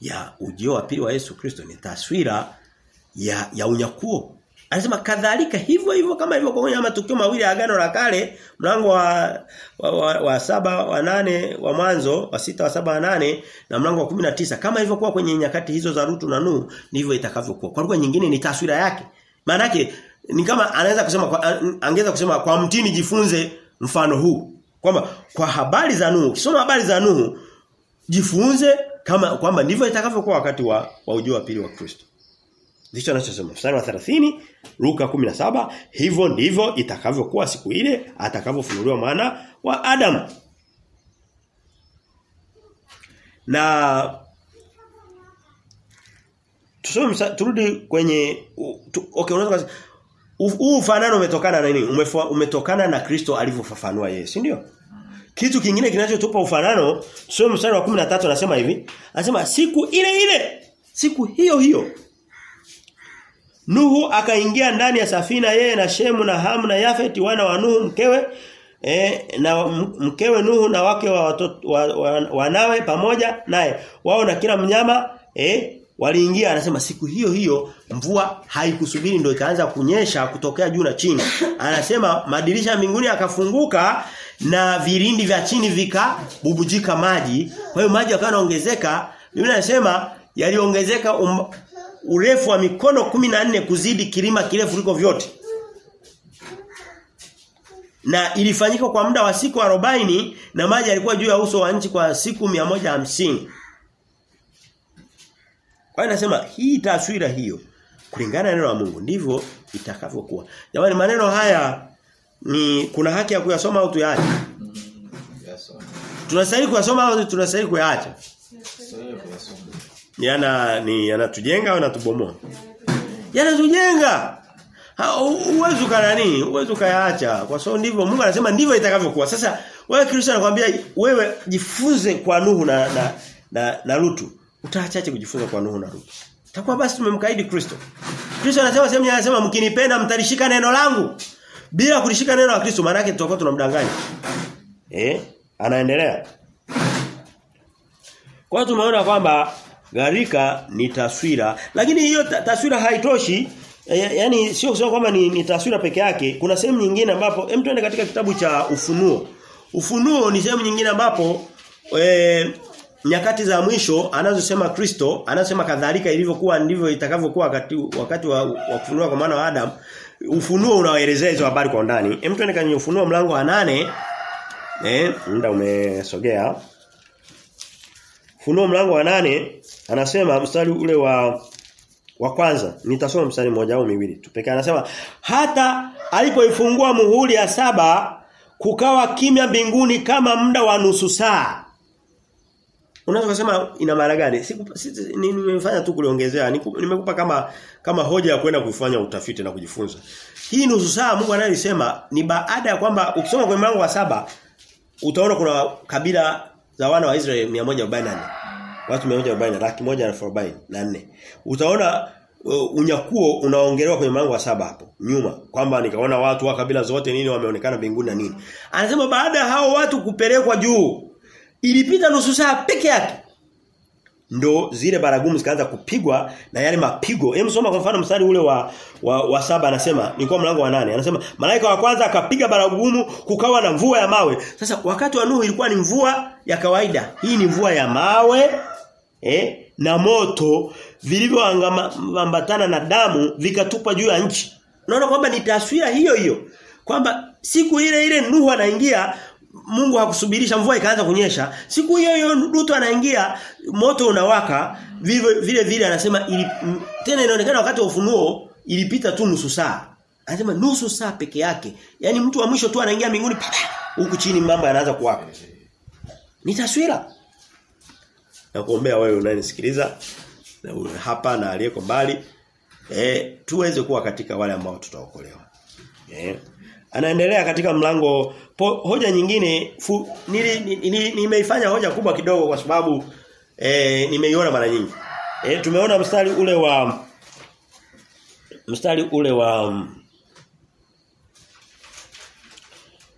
ya ujio wa pili wa Yesu Kristo ni taswira ya ya unyakuo. Anasema kadhalika hivyo hivyo kama hivyo kwenye matukio mawili ya agano la kale mlango wa wa, wa, wa saba wa nane wa mwanzo wa sita wa saba wa nane na mlango wa 19 kama hivyo kuwa kwenye nyakati hizo za Rutu na Nuhu ndivyo itakavyokuwa. Kwa lugha nyingine ni taswira yake. Maana ni kama anaweza kusema kwa, angeweza kusema kwa mtini jifunze mfano huu. Kwamba kwa habari za Nuhu, kisoma habari za Nuhu jifunze kama kwamba ndivyo itakavyokuwa wakati wa, wa ujio wa pili wa Kristo. Ndicho anachosema. Mstari wa 30 Luka 17 hivyo ndivyo itakavyokuwa siku ile atakavyofunuliwa mwana wa Adam. Na tusome turudi kwenye tu, okay unaweza huu ufanano umetokana na nini? Umetokana na Kristo alivyofafanua yeye, si ndio? Kitu kingine kinachotupa ufanano, tusome mstari wa 13 anasema hivi. Anasema siku ile ile, siku hiyo hiyo Nuhu akaingia ndani ya safina yeye na Shemu na Hamu na Yafeti wana wa Nuhu mkewe e, na mkewe Nuhu na wake wa watoto wa, wa, wanawe pamoja naye. Wao na kila mnyama eh waliingia. Anasema siku hiyo hiyo mvua haikusubiri ndio ikaanza kunyesha kutokea juu na chini. Anasema madirisha mbinguni yakafunguka na virindi vya chini vikabubujika maji kwa hiyo maji yakawa yanaongezeka Biblia inasema yaliongezeka um, urefu wa mikono 14 kuzidi kilima kirefu kuliko vyote. Na ilifanyika kwa muda wa siku 40 na maji yalikuwa juu ya uso wa nchi kwa siku 150. Kwa hiyo nasema hii taswira hiyo kulingana na neno la Mungu ndivyo itakavyokuwa. Jamani maneno haya ni kuna haki ya kuyasoma au tuyaache? Tunastahili kuyasoma au tunastahili kuyaacha? Yana ni yanatujenga au yanatubomoa? Yanatujenga. Uwezo kana nini? Uwezo kayaacha. Kwa sababu ndivyo Mungu anasema ndivyo itakavyokuwa. Sasa wewe Kristo anakuambia wewe jifunze kwa Nuhu na na na, na Lutu. Utaachaje kujifunza kwa Nuhu na Lutu? Takuwa basi tumemkaidi Kristo. Kristo anasema sehemu anasema mkinipenda mtalishika neno langu. Bila kulishika neno la Kristo maana yake tutakuwa tunamdanganya. Eh? Anaendelea. Kwa hiyo tumeona kwamba Gharika ni taswira, lakini hiyo taswira haitoshi. E, yaani sio kusema kwamba ni, ni taswira peke yake. Kuna sehemu nyingine ambapo hem tuende katika kitabu cha Ufunuo. Ufunuo ni sehemu nyingine ambapo e, nyakati za mwisho anazosema Kristo, anasema kadhalika ilivyokuwa ndivyo itakavyokuwa wakati wa, wa kufunua kwa maana wa Adam. Ufunuo unaoelezea hizo habari kwa undani. Hem tuende kwenye Ufunuo mlango wa nane Eh, muda umesogea. Ufunuo mlango wa nane anasema mstari ule wa wa kwanza nitasoma mstari mmoja au miwili tu pekee anasema hata alipoifungua muhuri ya saba kukawa kimya mbinguni kama muda wa nusu saa Unaweza kusema ina maana gani? Nimefanya tu kuliongezea. Nimekupa kama kama hoja ya kwenda kufanya utafiti na kujifunza. Hii nusu saa Mungu anayesema ni baada ya kwamba ukisoma kwenye mlango wa saba utaona kuna kabila za wana wa Israeli 144. Watu 140 laki moja na arobaini na nne. Utaona uh, unyakuo unaongelewa kwenye mlango wa saba hapo nyuma kwamba nikaona watu wa kabila zote nini wameonekana mbinguni na nini. Anasema baada ya hao watu kupelekwa juu ilipita nusu saa peke yake. Ndo zile baragumu zikaanza kupigwa na yale mapigo. Hem soma kwa mfano mstari ule wa wa, wa saba anasema nilikuwa mlango wa nane anasema malaika wa kwanza akapiga baragumu kukawa na mvua ya mawe. Sasa wakati wa Nuhu ilikuwa ni mvua ya kawaida. Hii ni mvua ya mawe eh na moto vilivyoambatana na damu vikatupa juu ya nchi. Unaona kwamba ni taswira hiyo hiyo kwamba siku ile ile Nuhu anaingia Mungu hakusubirisha mvua ikaanza kunyesha. Siku hiyo hiyo Ruto anaingia moto unawaka vile vile vile anasema ili, tena inaonekana wakati wa ufunuo ilipita tu nusu saa. Anasema nusu saa peke yake. Yaani mtu wa mwisho tu anaingia mbinguni huku chini mambo yanaanza kuwaka. Ni taswira. Na kuombea wewe unanisikiliza na hapa na aliyeko mbali eh tuweze kuwa katika wale ambao tutaokolewa. Eh anaendelea katika mlango po, hoja nyingine nimeifanya ni, ni hoja kubwa kidogo kwa sababu e, nimeiona mara nyingi. E, tumeona mstari ule wa mstari ule wa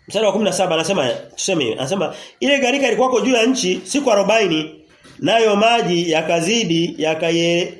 Mstari wa 17 anasema tuseme anasema ile gharika ilikuwa juu ya nchi siku 40 nayo maji yakazidi yakaye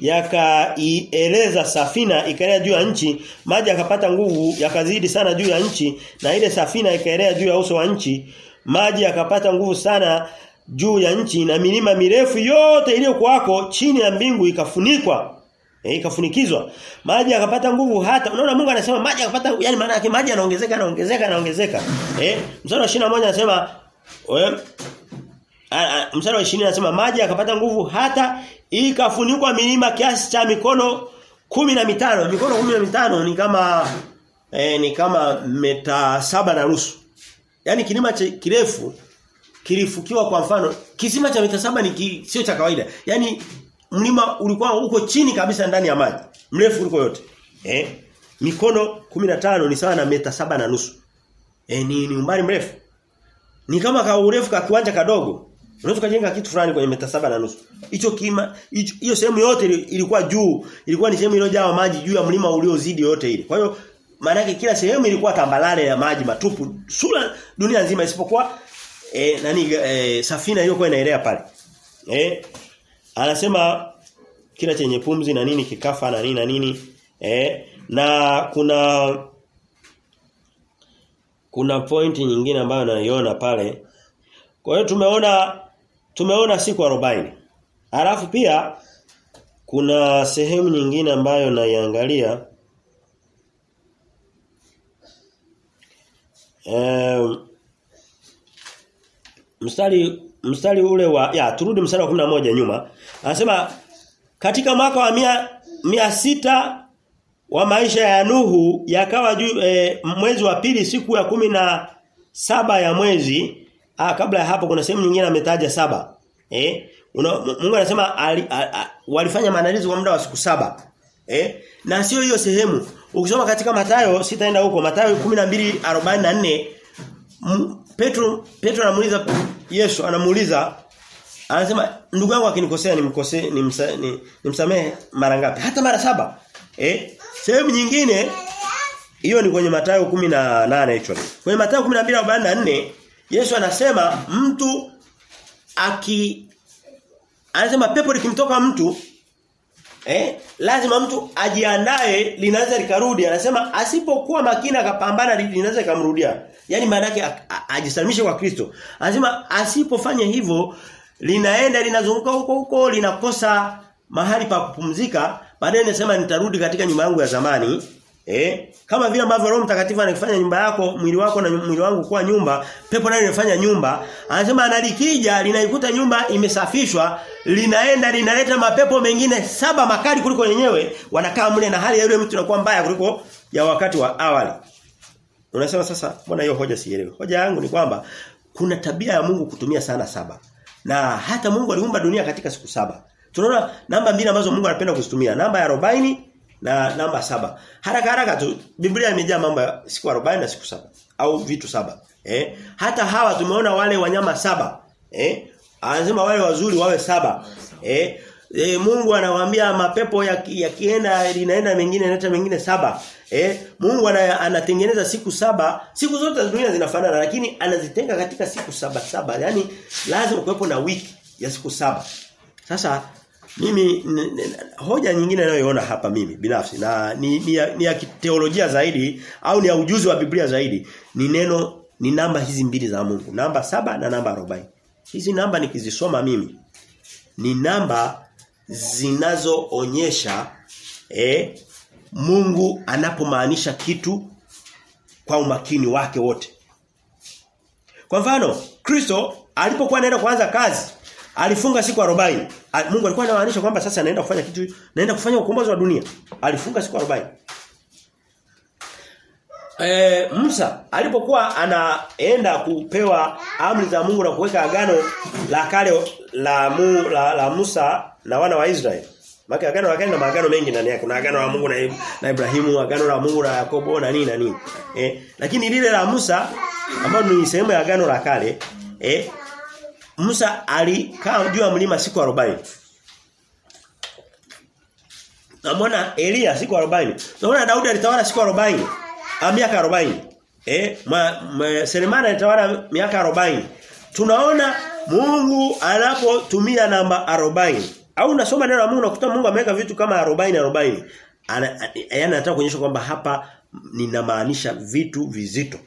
yakaieleza safina ikaelea juu ya nchi maji yakapata nguvu yakazidi sana juu ya nchi na ile safina ikaelea juu ya uso wa nchi maji yakapata nguvu sana juu ya nchi na milima mirefu yote iliyokuwako chini ya mbingu ikafunikwa E, ikafunikizwa. Maji yakapata nguvu hata unaona Mungu anasema maji yakapata yani maana yake maji yanaongezeka yanaongezeka yanaongezeka. Eh mstari wa 21 anasema mstari wa 20 anasema maji yakapata nguvu hata ikafunikwa milima kiasi cha mikono kumi na mitano. Mikono kumi na mitano ni kama eh, ni kama meta saba na nusu. Yani kilima kirefu kilifukiwa kwa mfano kisima cha mita saba ni sio cha kawaida. Yani mlima ulikuwa uko chini kabisa ndani ya maji mrefu kuliko yote. Eh mikono 15 ni sawa na meta saba na nusu. Eh ni, ni umbali mrefu. Ni kama ka urefu ka kiwanja kadogo unaweza kujenga kitu fulani kwenye meta saba na nusu. Hicho kima hiyo sehemu yote ilikuwa juu. Ilikuwa ni sehemu iliyojaa maji juu ya mlima uliozidi yote ile. Kwa hiyo maana yake kila sehemu ilikuwa tambalale ya maji matupu. Sura dunia nzima isipokuwa e, nani e, safina iliyokuwa inaelea pale. Eh anasema kila chenye pumzi na nini kikafa na nini na nini. Eh na kuna kuna pointi nyingine ambayo naiona pale. Kwa hiyo tumeona tumeona siku 40 Alafu pia kuna sehemu nyingine ambayo naiangalia. Um, mstari mstari ule wa ya turudi mstari wa 11 nyuma. Anasema katika mwaka wa mia, mia sita wa maisha ya Nuhu yakawa juu e, mwezi wa pili siku ya kumi na saba ya mwezi ah, kabla ya hapo kuna sehemu nyingine ametaja saba. Eh? Una, Mungu anasema ali, al, al, walifanya maandalizi kwa muda wa siku saba. Eh? Na sio hiyo sehemu. Ukisoma katika Mathayo sitaenda huko Mathayo 12:44 Petro Petro anamuuliza Yesu anamuuliza anasema ndugu yangu akinikosea nimkosee nimsa, ni, nimsamehe mara ngapi? Hata mara saba. Eh? Sehemu nyingine hiyo ni kwenye Mathayo 18 actually. Kwenye Mathayo 12:44 Yesu anasema mtu aki anasema pepo likimtoka mtu eh lazima mtu ajiandae linaweza likarudi. Anasema asipokuwa makini akapambana linaweza likamrudia. Yani maana yake ajisalimishe kwa Kristo. Anasema asipofanya hivyo linaenda linazunguka huko huko linakosa mahali pa kupumzika baadaye anasema nitarudi katika nyumba yangu ya zamani Eh, kama vile ambavyo Roho Mtakatifu anafanya nyumba yako, mwili wako na mwili wangu kuwa nyumba, pepo nayo inafanya nyumba. Anasema analikija linaikuta nyumba imesafishwa, linaenda linaleta mapepo mengine saba makali kuliko yenyewe, wanakaa mle na hali ya yule mtu inakuwa mbaya kuliko ya wakati wa awali. Unasema sasa, mbona hiyo hoja sielewi? Hoja yangu ni kwamba kuna tabia ya Mungu kutumia sana saba. Na hata Mungu aliumba dunia katika siku saba. Tunaona namba mbili ambazo Mungu anapenda kuzitumia, namba ya 40 na namba saba. Haraka haraka tu Biblia imejaa mambo siku 40 na siku saba au vitu saba. Eh? Hata hawa tumeona wale wanyama saba. Eh? Anasema wale wazuri wawe saba. Eh? E, Mungu anawaambia mapepo yakienda ya linaenda mengine yanaleta mengine saba. Eh? Mungu ana, anatengeneza siku saba. Siku zote za dunia zinafanana lakini anazitenga katika siku saba saba. Yaani lazima kuwepo na wiki ya siku saba. Sasa mimi hoja nyingine ninayoiona hapa mimi binafsi na ni, ni, ya, ni ya teolojia zaidi au ni ya ujuzi wa Biblia zaidi ni neno ni namba hizi mbili za Mungu namba saba na namba 40 hizi namba nikizisoma mimi ni namba zinazoonyesha eh, Mungu anapomaanisha kitu kwa umakini wake wote kwa mfano Kristo alipokuwa anaenda kuanza kazi alifunga siku 40. Mungu alikuwa anamaanisha kwamba sasa anaenda kufanya kitu, naenda kufanya ukombozi wa dunia. Alifunga siku 40. E, Musa alipokuwa anaenda kupewa amri za Mungu na kuweka agano la kale la, mu, la la Musa na wana wa Israeli. Maka agano la kale na maagano mengi ndani yake. Kuna agano la Mungu na, na Ibrahimu, agano la Mungu na Yakobo na nini na nini. Eh, lakini lile la Musa ambalo ni sehemu ya agano la kale, eh, Musa alikaa juu ya mlima siku 40. Tunamwona Elia siku 40. Tunamwona Daudi alitawala siku 40. Ah miaka 40. Eh, ma, ma, Selemani alitawala miaka 40. Tunaona Mungu anapotumia namba 40 au unasoma neno la Mungu unakuta Mungu ameweka vitu kama 40 40. Ana, yaani anataka kuonyesha kwamba hapa ninamaanisha vitu vizito.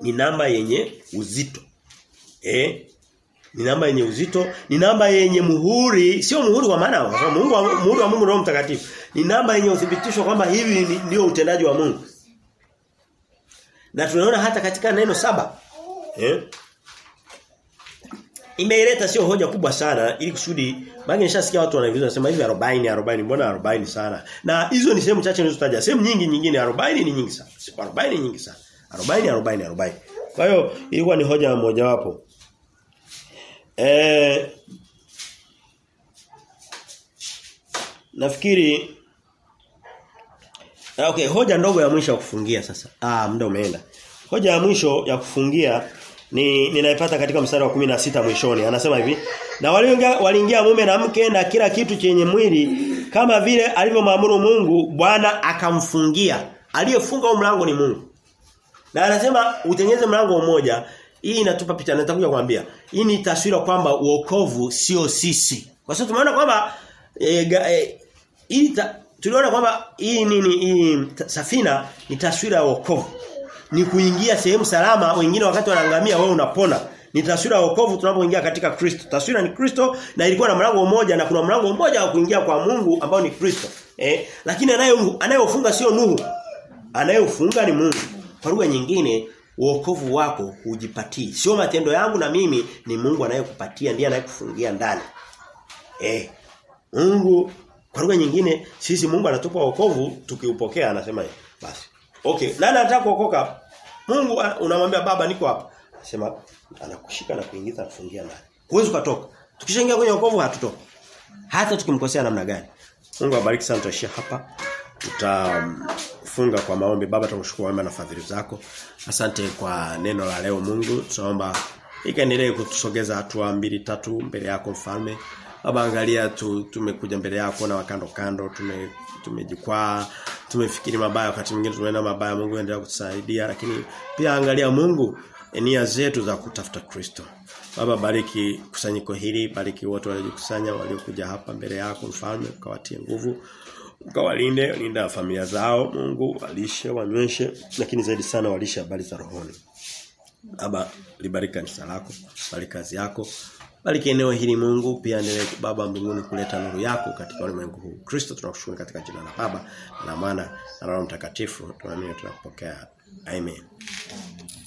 Ni namba yenye uzito. Eh? Ni namba yenye uzito, ni namba yenye muhuri, sio muhuri kwa maana kwa sababu Mungu muhuri wa Mungu Roho Mtakatifu. Ni namba yenye uthibitisho kwamba hivi ndio utendaji wa Mungu. Na tunaona hata katika neno saba. Eh? Imeileta sio hoja kubwa sana ili kusudi maana nishasikia watu wanaviza wanasema hivi 40 40 mbona 40 sana. Na hizo ni sehemu chache nilizotaja. Sehemu nyingi nyingine 40 ni nyingi sana. Siku 40 ni nyingi sana. 40 40 40. Kwa hiyo ilikuwa ni hoja moja wapo. Eh Nafikiri Okay, hoja ndogo ya mwisho ya kufungia sasa. Ah, muda umeenda. Hoja ya mwisho ya kufungia ni ninaipata katika mstari wa 16 mwishoni. Anasema hivi, na waliingia waliingia mume na mke na kila kitu chenye mwili kama vile alivyomwamuru Mungu, Bwana akamfungia. Aliyefunga mlango ni Mungu. Na anasema utengeneze mlango mmoja. Hii inatupa picha nitakuja kuambia. Hii ni taswira kwamba uokovu sio sisi. Kwa sababu tumeona kwamba e, e, hii tuliona kwamba hii nini hii safina ni taswira ya wokovu. Ni kuingia sehemu salama wengine wakati wanaangamia wewe unapona. Ni taswira ya wokovu tunapoingia katika Kristo. Taswira ni Kristo na ilikuwa na mlango mmoja na kuna mlango mmoja wa kuingia kwa Mungu ambao ni Kristo. Eh? Lakini anaye anayeofunga sio Nuhu. Anayeofunga ni Mungu. Kwa lugha nyingine wokovu wako hujipatii. Sio matendo yangu na mimi ni Mungu anayekupatia ndiye anayekufungia ndani. Eh. Mungu kwa lugha nyingine sisi Mungu anatupa wokovu tukiupokea anasema basi. Okay, nani anataka kuokoka? Mungu unamwambia baba niko hapa. Anasema anakushika na kuingiza kufungia ndani. Huwezi kutoka. Tukishaingia kwenye wokovu hatutoka. Hata tukimkosea namna gani. Mungu abariki sana tutashia hapa. Tutafunga kwa maombi. Baba tunakushukuru wema na fadhili zako. Asante kwa neno la leo Mungu. Tunaomba ikaendelee kutusogeza hatua mbili tatu mbele yako mfalme. Baba angalia tu, tumekuja mbele yako na wakando kando tume tumejikwaa tumefikiri mabaya wakati mwingine tumeenda mabaya Mungu endelea kutusaidia lakini pia angalia Mungu nia zetu za kutafuta Kristo. Baba bariki kusanyiko hili, bariki wote waliojikusanya waliokuja hapa mbele yako mfalme, ukawatie nguvu, ukawalinde, linda familia zao, Mungu walishe, wanyweshe, lakini zaidi sana walishe habari za rohoni. Baba libariki kanisa lako, bariki kazi yako. Bariki eneo hili Mungu pia endelee Baba mbinguni kuleta nuru yako katika ulimwengu huu. Kristo tunakushukuru katika jina la Baba na Mwana na Roho Mtakatifu. Tunaamini tunakupokea. Amen.